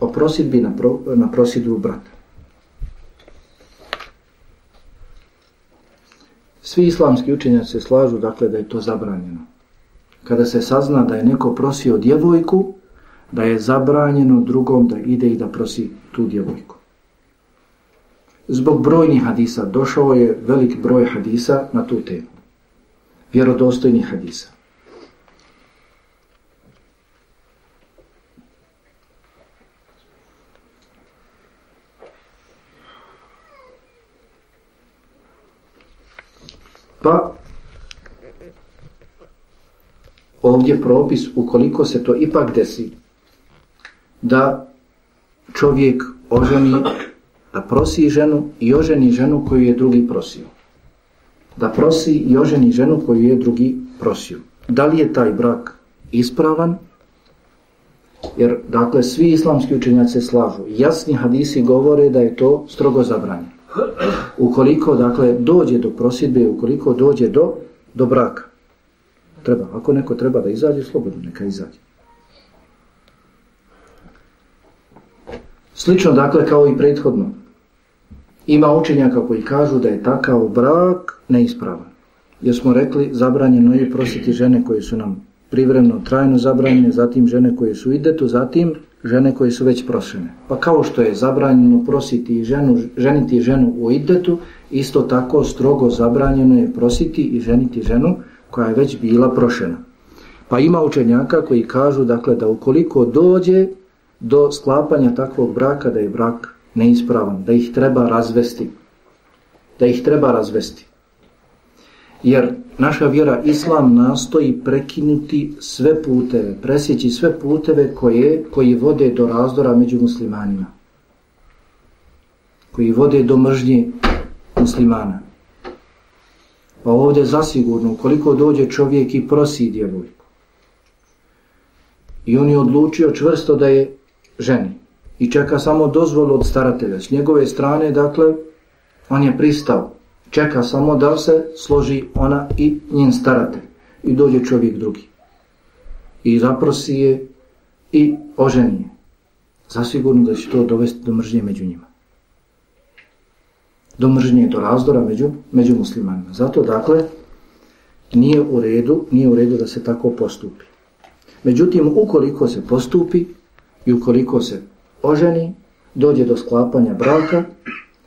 O prosidbi na, pro, na prosidbu brata. Svi islamski učenjaci se slažu dakle da je to zabranjeno. Kada se sazna da je neko prosio djevojku, da je zabranjeno drugom da ide i da prosi tu djevojku. Zbog brojnih hadisa došao je velik broj hadisa na tu temu. Vjerodostojnih hadisa. Pa ovdje propis ukoliko se to ipak desi da čovjek oženi, da prosi ženu i oženi ženu koju je drugi prosio. Da prosi i oženi ženu koju je drugi prosio. Da li je taj brak ispravan? Jer, dakle, svi islamski učenjaci slažu. Jasni hadisi govore da je to strogo zabranjeno. Ukoliko, dakle, dođe do prosjedbe, ukoliko dođe do, do braka. Treba, ako neko treba da izađe, slobodno neka izađe. Slično, dakle, kao i prethodno. Ima učenjaka koji kažu da je takav brak neispravan. Jer smo rekli, zabranjeno je prositi žene koje su nam privremeno, trajno zabranjene, zatim žene koje su idetu, zatim žene koje su već prošene. Pa kao što je zabranjeno prositi ženu, ženiti ženu u idetu, isto tako strogo zabranjeno je prositi i ženiti ženu koja je već bila prošena. Pa ima učenjaka koji kažu dakle da ukoliko dođe do sklapanja takvog braka da je brak neispravan, da ih treba razvesti. Da ih treba razvesti. Jer naša vjera Islam nastoji prekinuti sve puteve, presjeći sve puteve koje, koji vode do razdora među muslimanima. Koji vode do mržnje muslimana. Pa ovdje zasigurno, koliko dođe čovjek i prosi djevojku. I on je odlučio čvrsto da je ženi. I čeka samo dozvolu od staratelja. S njegove strane, dakle, on je pristao čeka samo da se složi ona i njen staratelj i dođe čovjek drugi i zaprosi je i oženi zasigurno da će to dovesti do mržnje među njima. Do mržnje, do razdora među, među muslimanima. Zato, dakle, nije u redu, nije u redu da se tako postupi. Međutim, ukoliko se postupi i ukoliko se oženi, dođe do sklapanja braka,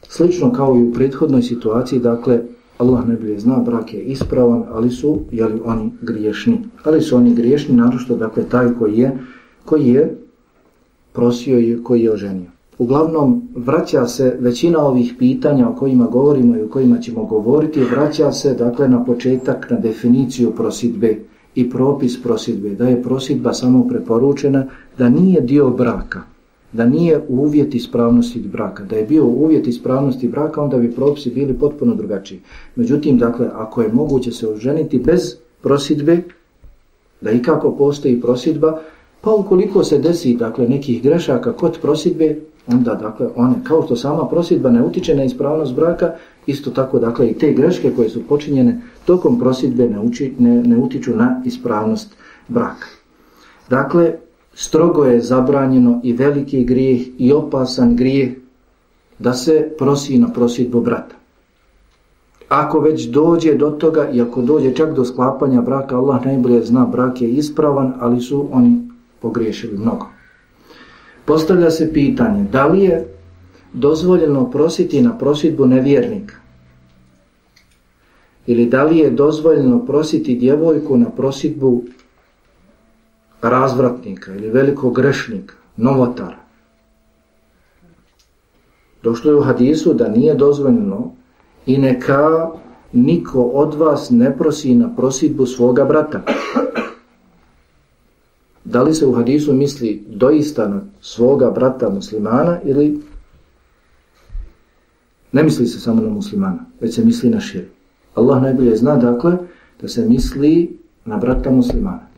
slično kao i u prethodnoj situaciji, dakle, Allah ne bilje zna, brak je ispravan, ali su, jeli oni griješni. Ali su oni griješni, narošto, dakle, taj koji je, koji je prosio i koji je oženio. Uglavnom, vraća se većina ovih pitanja o kojima govorimo i o kojima ćemo govoriti, vraća se, dakle, na početak, na definiciju prosidbe i propis prosidbe, da je prosidba samo preporučena, da nije dio braka, da nije uvjet ispravnosti braka. Da je bio uvjet ispravnosti braka, onda bi propisi bili potpuno drugačiji. Međutim, dakle, ako je moguće se oženiti bez prosidbe, da i kako postoji prosidba, pa ukoliko se desi dakle, nekih grešaka kod prosidbe, onda dakle, one, kao što sama prosidba ne utiče na ispravnost braka, isto tako dakle, i te greške koje su počinjene tokom prosidbe ne, uči, ne, ne utiču na ispravnost braka. Dakle, strogo je zabranjeno i veliki grijeh i opasan grijeh da se prosi na prosidbu brata. Ako već dođe do toga i ako dođe čak do sklapanja braka, Allah najbolje zna brak je ispravan, ali su oni pogriješili mnogo. Postavlja se pitanje, da li je dozvoljeno prositi na prosidbu nevjernika? Ili da li je dozvoljeno prositi djevojku na prosidbu razvratnika ili velikog grešnika, novotara. Došlo je u hadisu da nije dozvoljeno i neka niko od vas ne prosi na prosidbu svoga brata. Da li se u hadisu misli doista na svoga brata muslimana ili ne misli se samo na muslimana, već se misli na širi. Allah najbolje zna dakle da se misli na brata muslimana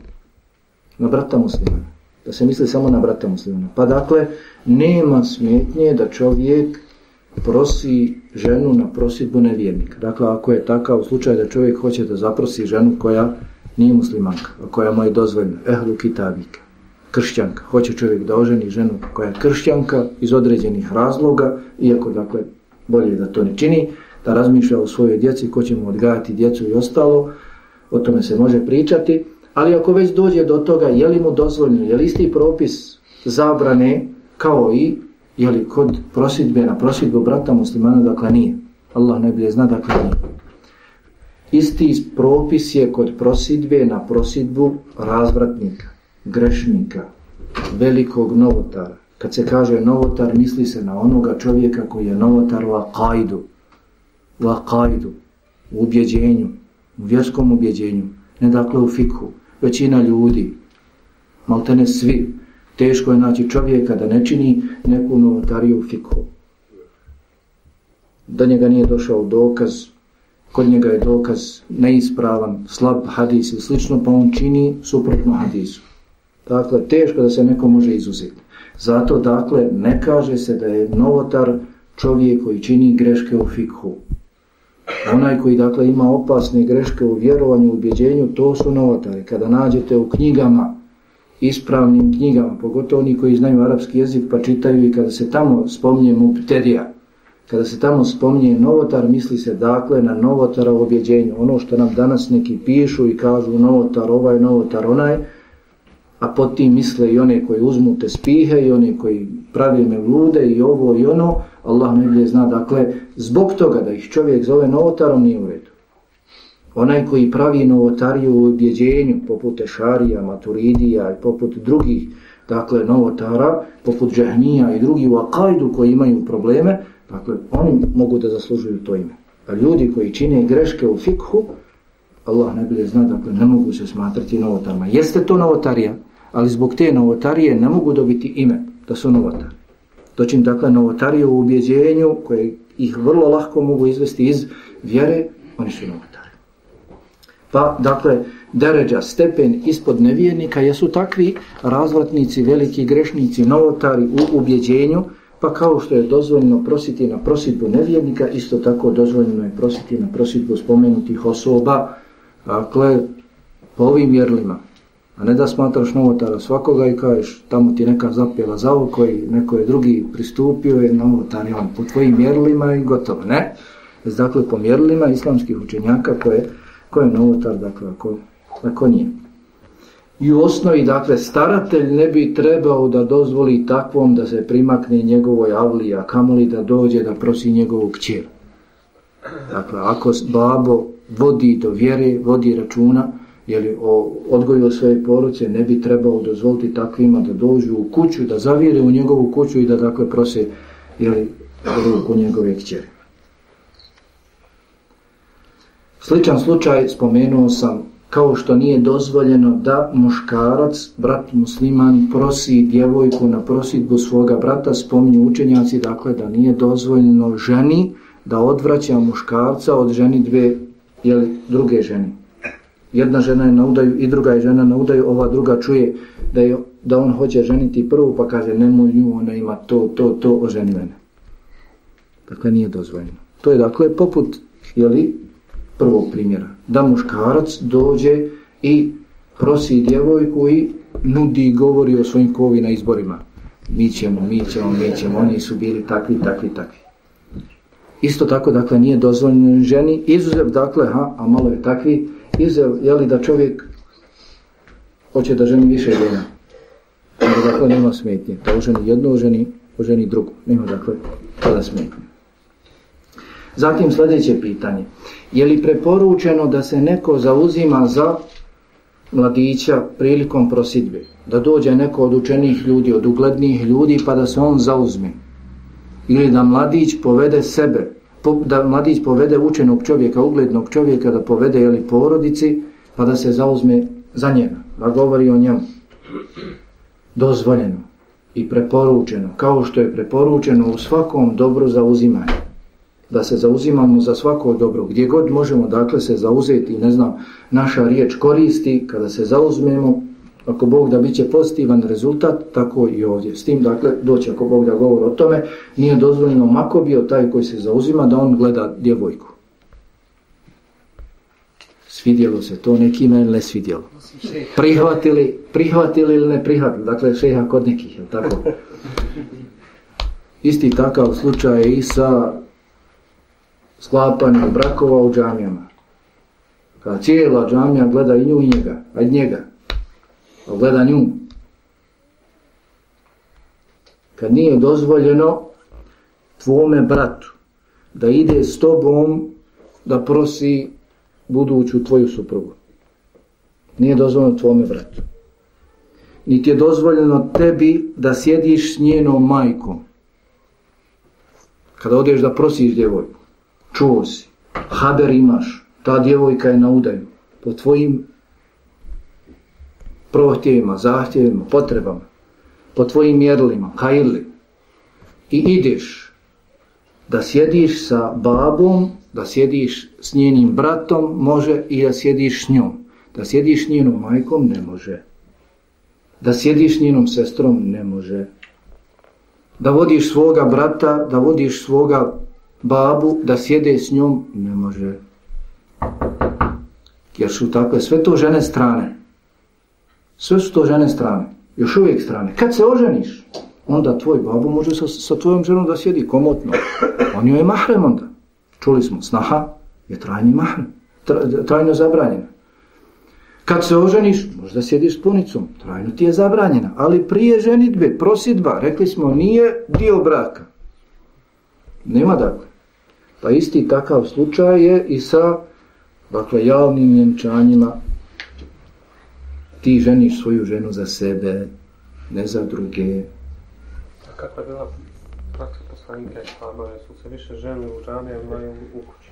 na brata muslimana. Da se misli samo na brata muslimana. Pa dakle, nema smetnje da čovjek prosi ženu na prosidbu nevjernika. Dakle, ako je takav slučaj da čovjek hoće da zaprosi ženu koja nije muslimanka, koja mu je dozvoljena, ehlu kitabika, kršćanka. Hoće čovjek da oženi ženu koja je kršćanka iz određenih razloga, iako dakle bolje da to ne čini, da razmišlja o svojoj djeci, ko će mu odgajati djecu i ostalo, o tome se može pričati, Ali ako već dođe do toga, je li mu dozvoljeno, je li isti propis zabrane kao i je li kod prosidbe na prosidbu brata muslimana, dakle nije. Allah ne bilje zna, dakle nije. Isti propis je kod prosidbe na prosidbu razvratnika, grešnika, velikog novotara. Kad se kaže novotar, misli se na onoga čovjeka koji je novotar u akajdu, u akajdu, u ubjeđenju, u vjerskom ubjeđenju, ne dakle u fikhu većina ljudi, maltene svi, teško je naći čovjeka da ne čini neku novotariju fikhu. Da njega nije došao dokaz, kod njega je dokaz neispravan, slab hadis i slično, pa on čini suprotno hadisu. Dakle, teško da se neko može izuzeti. Zato, dakle, ne kaže se da je novotar čovjek koji čini greške u fikhu. Onaj koji dakle ima opasne greške u vjerovanju, u ubjeđenju, to su novotari. Kada nađete u knjigama, ispravnim knjigama, pogotovo oni koji znaju arapski jezik pa čitaju i kada se tamo spominje mupterija, kada se tamo spominje novotar, misli se dakle na novotara u objeđenju. Ono što nam danas neki pišu i kažu novotar ovaj, novotar onaj, a pod tim misle i one koji uzmu te spihe i one koji pravi me lude i ovo i ono, Allah ne zna, dakle, zbog toga da ih čovjek zove novotarom nije u redu. Onaj koji pravi novotariju u objeđenju, poput Ešarija, Maturidija i poput drugih, dakle, novotara, poput Džahnija i drugih u Akajdu koji imaju probleme, dakle, oni mogu da zaslužuju to ime. A ljudi koji čine greške u fikhu, Allah ne zna, dakle, ne mogu se smatrati novotarima. Jeste to novotarija, ali zbog te novotarije ne mogu dobiti ime da su novotari. Doćim dakle novotarije u ubjeđenju koje ih vrlo lahko mogu izvesti iz vjere, oni su novotari. Pa dakle, deređa, stepen ispod nevjernika jesu takvi razvratnici, veliki grešnici, novotari u ubjeđenju, pa kao što je dozvoljeno prositi na prosidbu nevjernika, isto tako dozvoljeno je prositi na prosidbu spomenutih osoba, dakle, po ovim mjerlima, A ne da smatraš novotara svakoga i kažeš tamo ti neka zapjela za oko i neko je drugi pristupio je novotar on po tvojim mjerilima i gotovo. Ne. Dakle, po mjerilima islamskih učenjaka ko je, ko je novotar, dakle, ako, ako nije. I u osnovi, dakle, staratelj ne bi trebao da dozvoli takvom da se primakne njegovoj avli, a kamoli da dođe da prosi njegovu kćeru. Dakle, ako babo vodi do vjere, vodi računa, jer o odgoju svoje poruce ne bi trebao dozvoliti takvima da dođu u kuću, da zavire u njegovu kuću i da dakle prose jeli, ruku njegove kćere. Sličan slučaj spomenuo sam kao što nije dozvoljeno da muškarac, brat musliman, prosi djevojku na prosidbu svoga brata, spominju učenjaci, dakle da nije dozvoljeno ženi da odvraća muškarca od ženi dve jeli, druge žene. Jedna žena je na udaju i druga je žena na udaju, ova druga čuje da, je, da on hoće ženiti prvu pa kaže nemoj nju, ona ima to, to, to, oženi mene. Dakle, nije dozvoljeno. To je dakle poput jeli, prvog primjera. Da muškarac dođe i prosi djevojku i nudi i govori o svojim kovi na izborima. Mi ćemo, mi ćemo, mi ćemo, oni su bili takvi, takvi, takvi. Isto tako, dakle, nije dozvoljeno ženi, izuzev, dakle, ha, a malo je takvi, izuzev, jeli da čovjek hoće da ženi više žena. Dakle, nema smetnje. Da oženi jednu, oženi, oženi drugu. Nema, dakle, tada smetnje. Zatim sljedeće pitanje. Je li preporučeno da se neko zauzima za mladića prilikom prosidbe? Da dođe neko od učenih ljudi, od uglednih ljudi, pa da se on zauzme? Ili da mladić povede sebe, da mladić povede učenog čovjeka, uglednog čovjeka, da povede jeli, porodici, pa da se zauzme za njega, da govori o njemu. Dozvoljeno i preporučeno, kao što je preporučeno u svakom dobru zauzimanju da se zauzimamo za svako dobro. Gdje god možemo dakle se zauzeti, ne znam, naša riječ koristi, kada se zauzmemo, ako Bog da bit će pozitivan rezultat, tako i ovdje. S tim, dakle, doći ako Bog da govori o tome, nije dozvoljeno mako bio taj koji se zauzima da on gleda djevojku. Svidjelo se to nekima ili ne svidjelo. Prihvatili, prihvatili ili ne prihvatili. Dakle, šeha kod nekih, je tako? Isti takav slučaj i sa sklapanja brakova u džamijama. Kada cijela džamija gleda i nju i njega, a njega, a gleda nju. Kad nije dozvoljeno tvome bratu da ide s tobom da prosi buduću tvoju suprugu. Nije dozvoljeno tvome bratu. Niti je dozvoljeno tebi da sjediš s njenom majkom. Kada odeš da prosiš djevojku čuo si, haber imaš, ta djevojka je na udaju, po tvojim prohtjevima, zahtjevima, potrebama, po tvojim mjerilima, hajli, i ideš da sjediš sa babom, da sjediš s njenim bratom, može i da sjediš s njom. Da sjediš s njenom majkom, ne može. Da sjediš s njenom sestrom, ne može. Da vodiš svoga brata, da vodiš svoga babu da sjede s njom, ne može. Jer su takve, sve to žene strane. Sve su to žene strane. Još uvijek strane. Kad se oženiš, onda tvoj babu može sa, sa tvojom ženom da sjedi komotno. On joj je mahrem onda. Čuli smo, snaha je trajni mahrem. Trajno zabranjena. Kad se oženiš, možda sjediš s punicom, trajno ti je zabranjena. Ali prije ženitbe, prosidba, rekli smo, nije dio braka. Nema dakle. Pa isti takav slučaj je i sa dakle, javnim vjenčanjima. Ti ženiš svoju ženu za sebe, ne za druge. A kakva je bila praksa poslanika i šabave? Su se više žene u džamijama i u kući?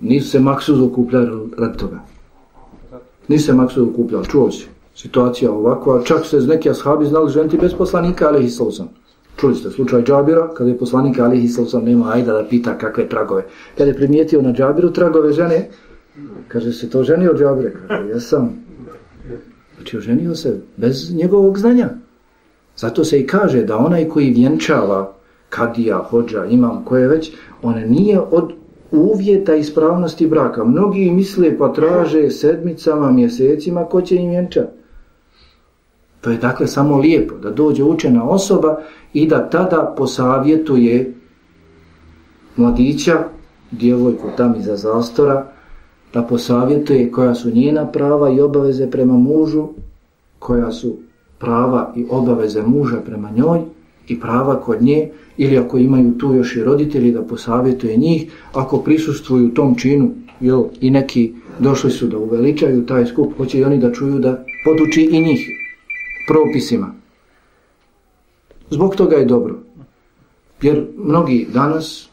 Nisu se maksuz okupljali rad toga. Nisu se maksuz okupljali, čuo si. Situacija ovakva, čak se neki ashabi znali ženiti bez poslanika, ali ih sam. Čuli ste slučaj Džabira, kada je poslanik Ali Hisalsom nema ajda da pita kakve tragove. Kada je primijetio na Džabiru tragove žene, kaže se to ženio Džabire, kaže jesam. Znači oženio se bez njegovog znanja. Zato se i kaže da onaj koji vjenčava kadija, hođa, imam, koje već, on nije od uvjeta ispravnosti braka. Mnogi misle pa traže sedmicama, mjesecima ko će im vjenčati. To je dakle samo lijepo da dođe učena osoba i da tada posavjetuje mladića, djevojku tam iza zastora, da posavjetuje koja su njena prava i obaveze prema mužu, koja su prava i obaveze muža prema njoj i prava kod nje, ili ako imaju tu još i roditelji da posavjetuje njih, ako prisustvuju tom činu jel, i neki došli su da uveličaju taj skup, hoće i oni da čuju da poduči i njih propisima. Zbog toga je dobro. Jer mnogi danas,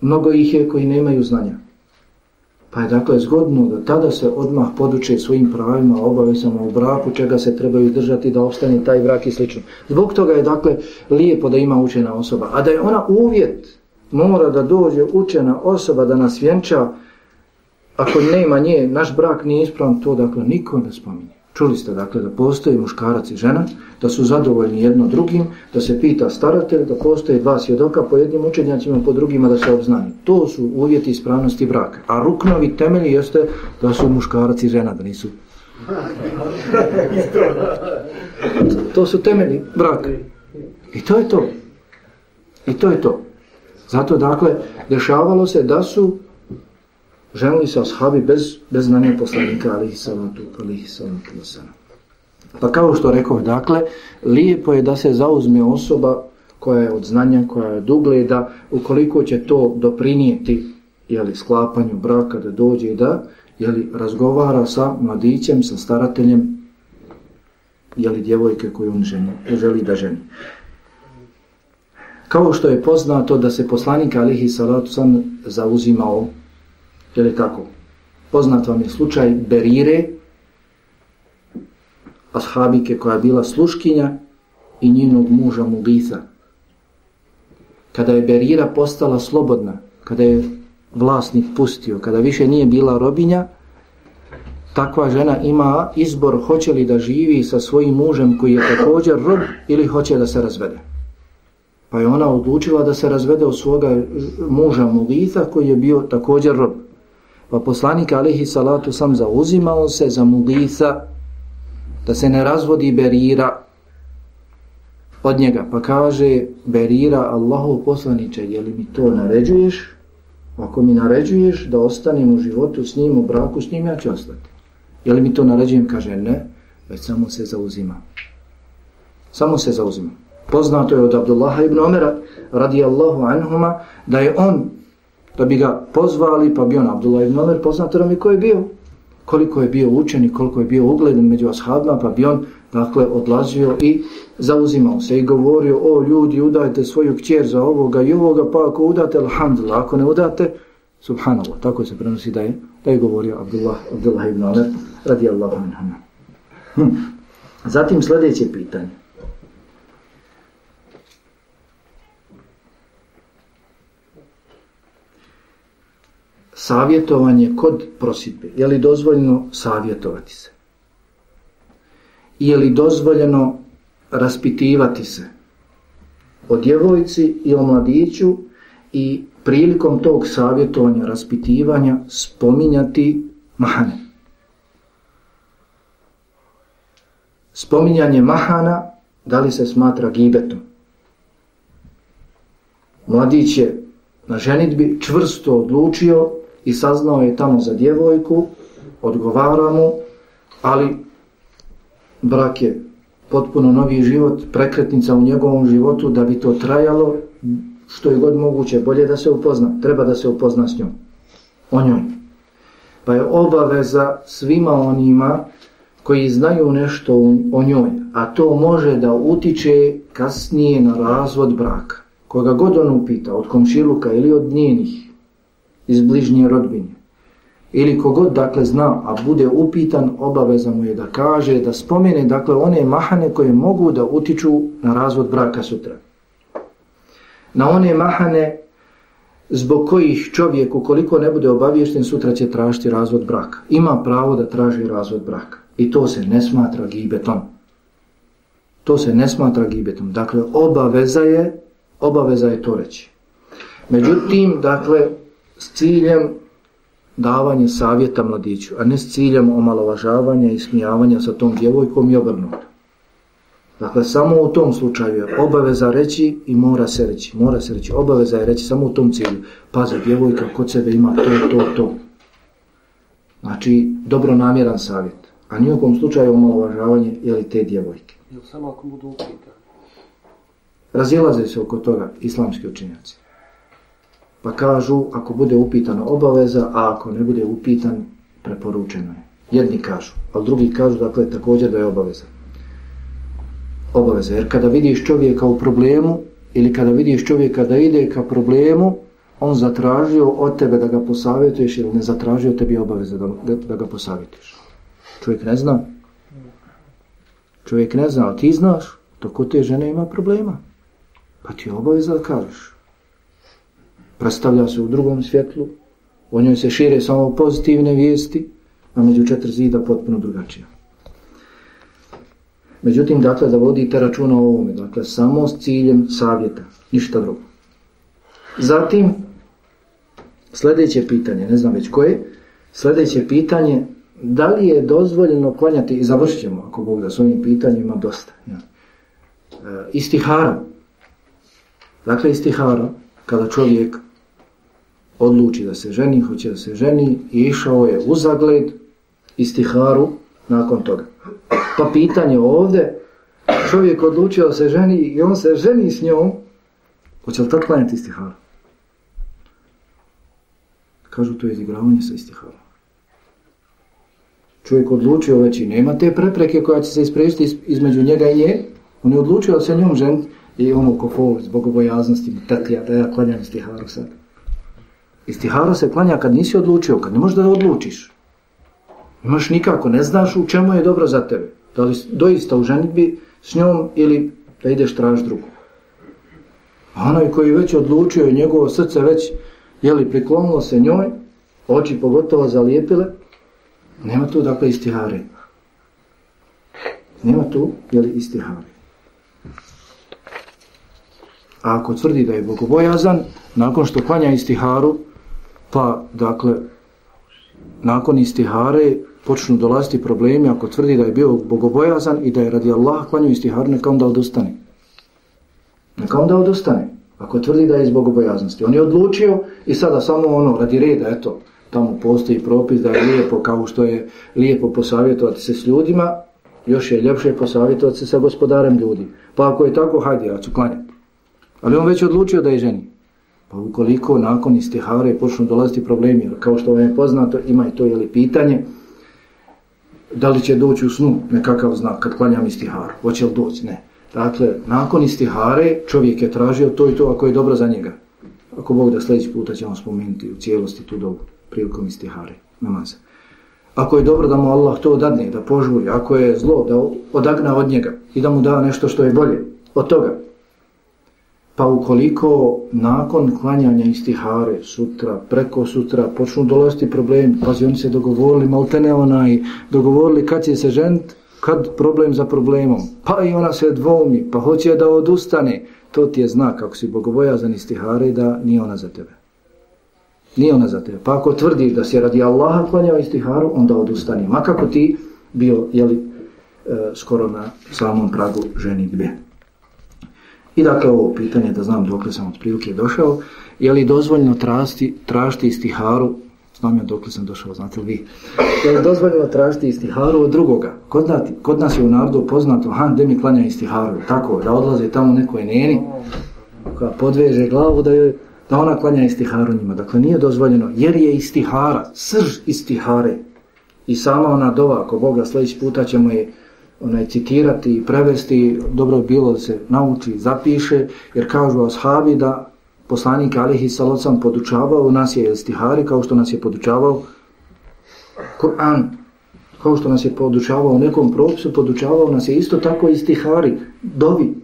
mnogo ih je koji nemaju znanja. Pa je dakle zgodno da tada se odmah poduče svojim pravima, obavezama u braku, čega se trebaju držati da ostane taj brak i slično. Zbog toga je dakle lijepo da ima učena osoba. A da je ona uvjet, mora da dođe učena osoba da nas vjenča, ako nema nje, naš brak nije ispravan, to dakle niko ne spominje. Čuli ste dakle da postoji muškarac i žena, da su zadovoljni jedno drugim, da se pita staratelj, da postoje dva svjedoka po jednim učenjacima, po drugima da se obznani. To su uvjeti ispravnosti braka. A ruknovi temelji jeste da su muškarac i žena, da nisu. <laughs> to su temelji braka. I to je to. I to je to. Zato dakle, dešavalo se da su ženili se ashabi bez, bez znanja poslanika, alihi salatu, alihi salatu wasalam. Pa kao što rekao, dakle, lijepo je da se zauzme osoba koja je od znanja, koja je od ugleda, ukoliko će to doprinijeti jeli, sklapanju braka, da dođe i da jeli, razgovara sa mladićem, sa starateljem, jeli, djevojke koju on ženi, želi da ženi. Kao što je poznato da se poslanik alihi salatu sam zauzimao Je li tako? Poznat vam je slučaj Berire, ashabike koja je bila sluškinja i njenog muža Mugitha. Kada je Berira postala slobodna, kada je vlasnik pustio, kada više nije bila robinja, takva žena ima izbor hoće li da živi sa svojim mužem koji je također rob ili hoće da se razvede. Pa je ona odlučila da se razvede od svoga muža Mugitha koji je bio također rob. Pa poslanik alihi salatu sam zauzimao se za Mugitha da se ne razvodi Berira od njega. Pa kaže Berira Allahov poslaniče, je li mi to naređuješ? Ako mi naređuješ da ostanem u životu s njim, u braku s njim, ja ću ostati. Je li mi to naređujem? Kaže ne, već samo se zauzima. Samo se zauzima. Poznato je od Abdullaha ibn Omera radijallahu anhuma da je on da bi ga pozvali, pa bi on Abdullah ibn Omer poznato nam je ko je bio, koliko je bio učen i koliko je bio ugledan među ashabima, pa bi on dakle odlazio i zauzimao se i govorio, o ljudi, udajte svoju kćer za ovoga i ovoga, pa ako udate, alhamdulillah, ako ne udate, subhanallah, tako se prenosi da je, da je govorio Abdullah, Abdullah ibn Omer, radijallahu anhu. Hm. Zatim sljedeće pitanje. Savjetovanje kod prositbe. Je li dozvoljeno savjetovati se? Je li dozvoljeno raspitivati se o djevojci i o mladiću i prilikom tog savjetovanja, raspitivanja spominjati mahane? Spominjanje mahana, da li se smatra gibetom? Mladić je na ženitbi čvrsto odlučio i saznao je tamo za djevojku, odgovara mu, ali brak je potpuno novi život, prekretnica u njegovom životu, da bi to trajalo, što je god moguće, bolje da se upozna, treba da se upozna s njom, o njoj. Pa je obaveza svima onima koji znaju nešto o njoj, a to može da utiče kasnije na razvod braka. Koga god on upita, od komšiluka ili od njenih, iz bližnje rodbine. Ili kogod dakle zna, a bude upitan, obaveza mu je da kaže, da spomene dakle one mahane koje mogu da utiču na razvod braka sutra. Na one mahane zbog kojih čovjek ukoliko ne bude obaviješten sutra će tražiti razvod braka. Ima pravo da traži razvod braka. I to se ne smatra gibetom. To se ne smatra gibetom. Dakle, obaveza je, obaveza je to reći. Međutim, dakle, s ciljem davanje savjeta mladiću, a ne s ciljem omalovažavanja i smijavanja sa tom djevojkom i obrnuto. Dakle, samo u tom slučaju je obaveza reći i mora se reći. Mora se reći, obaveza je reći samo u tom cilju. Pazi, djevojka kod sebe ima to, to, to. Znači, dobro namjeran savjet. A nijekom slučaju omalovažavanje li te djevojke. Ili samo ako budu upitani? Razilaze se oko toga islamski učinjaci. Pa kažu, ako bude upitano obaveza, a ako ne bude upitan, preporučeno je. Jedni kažu, ali drugi kažu, dakle, također da je obaveza. Obaveza, jer kada vidiš čovjeka u problemu, ili kada vidiš čovjeka da ide ka problemu, on zatražio od tebe da ga posavjetuješ ili ne zatražio tebi obaveza da, da ga posavjetuješ. Čovjek ne zna. Čovjek ne zna, a ti znaš, to kod te žene ima problema. Pa ti je obaveza da kažeš predstavlja se u drugom svjetlu, o njoj se šire samo pozitivne vijesti, a među četiri zida potpuno drugačija. Međutim, dakle, da vodite računa o ovome, dakle, samo s ciljem savjeta, ništa drugo. Zatim, sljedeće pitanje, ne znam već koje, sljedeće pitanje, da li je dozvoljeno klanjati, i završit ćemo, ako Bog da s ovim pitanjima dosta, ja. E, istihara. Dakle, istihara, kada čovjek odluči da se ženi, hoće da se ženi i išao je u zagled istiharu nakon toga. Pa pitanje ovdje, čovjek odlučio da se ženi i on se ženi s njom, hoće li tako klanjati istiharu? Kažu to je izigravanje sa istiharom. Čovjek odlučio već i nema te prepreke koja će se isprežiti između njega i nje, on je odlučio da se njom ženi i ono ko zbog obojaznosti, tatlija, da ja klanjam istiharu sad. Istihara se klanja kad nisi odlučio, kad ne možeš da odlučiš. Imaš nikako, ne znaš u čemu je dobro za tebe. Da li doista u ženitbi s njom ili da ideš traž drugu. A onaj koji već odlučio i njegovo srce već je li priklonilo se njoj, oči pogotovo zalijepile, nema tu dakle istihare. Nema tu, je li istihare. A ako tvrdi da je bogobojazan, nakon što klanja istiharu, pa dakle nakon istihare počnu dolaziti problemi ako tvrdi da je bio bogobojazan i da je radi Allah klanju istiharu neka onda odustane. Neka onda odustane ako tvrdi da je iz bogobojaznosti. On je odlučio i sada samo ono radi reda eto tamo postoji propis da je lijepo kao što je lijepo posavjetovati se s ljudima još je ljepše posavjetovati se sa gospodarem ljudi. Pa ako je tako hajde ja ću klanjati ali on već odlučio da je ženi Pa ukoliko nakon istihare počnu dolaziti problemi, kao što vam je poznato, ima i to je li pitanje, da li će doći u snu nekakav znak kad klanjam istiharu, hoće li doći, ne. Dakle, nakon istihare čovjek je tražio to i to ako je dobro za njega. Ako Bog da sljedeći puta ćemo spomenuti u cijelosti tu dobu prilikom istihare, namaza. Ako je dobro da mu Allah to dadne, da požuri, ako je zlo, da odagna od njega i da mu da nešto što je bolje od toga, Pa ukoliko nakon klanjanja istihare sutra, preko sutra, počnu dolaziti problemi, pazi oni se dogovorili, maltene onaj, dogovorili kad će se žent, kad problem za problemom, pa i ona se dvomi, pa hoće da odustane, to ti je znak, ako si bogovojazan istihare, da nije ona za tebe. Nije ona za tebe. Pa ako tvrdi da si radi Allaha klanjao istiharu, onda odustani. Ma kako ti bio, jeli, e, skoro na samom pragu ženitbe. I dakle ovo pitanje da znam dok sam od prilike došao, je li dozvoljno tražiti, tražiti istiharu, znam ja dok sam došao, znate li vi, je li dozvoljno tražiti istiharu od drugoga? Kod, nati, kod nas je u narodu poznato, han, gdje mi klanja istiharu, tako, da odlaze tamo nekoj neni, koja podveže glavu da, je, da ona klanja istiharu njima. Dakle, nije dozvoljeno, jer je istihara, srž istihare, i sama ona dova, ako Boga sljedeći puta ćemo je onaj citirati i prevesti, dobro je bilo da se nauči, zapiše, jer kažu ashabi da poslanik Alihi Salocam podučavao nas je stihari kao što nas je podučavao Kur'an, kao što nas je podučavao nekom propisu, podučavao nas je isto tako i stihari, dovi.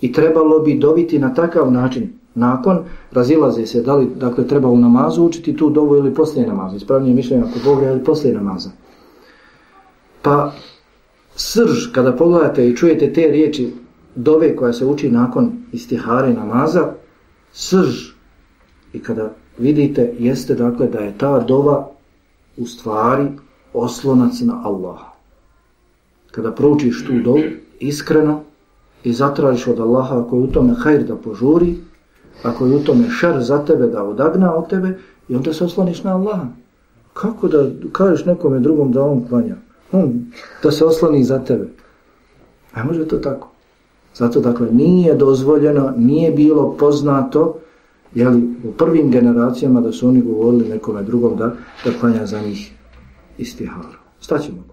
I trebalo bi dobiti na takav način. Nakon razilaze se da li dakle, treba u namazu učiti tu dovu ili poslije namaza. Ispravnije mišljenje ako je ili poslije namaza. Pa srž, kada pogledate i čujete te riječi dove koja se uči nakon istihare namaza, srž, i kada vidite jeste dakle da je ta dova u stvari oslonac na Allaha. Kada proučiš tu dovu iskreno i zatražiš od Allaha ako je u tome hajr da požuri, ako je u tome šar za tebe da odagna od tebe i onda se osloniš na Allaha. Kako da kažeš nekome drugom da on klanja? On, da se osloni za tebe. A može to tako. Zato dakle nije dozvoljeno, nije bilo poznato jeli, u prvim generacijama da su oni govorili nekome drugom da, da klanja za njih istiharu. Staćemo ako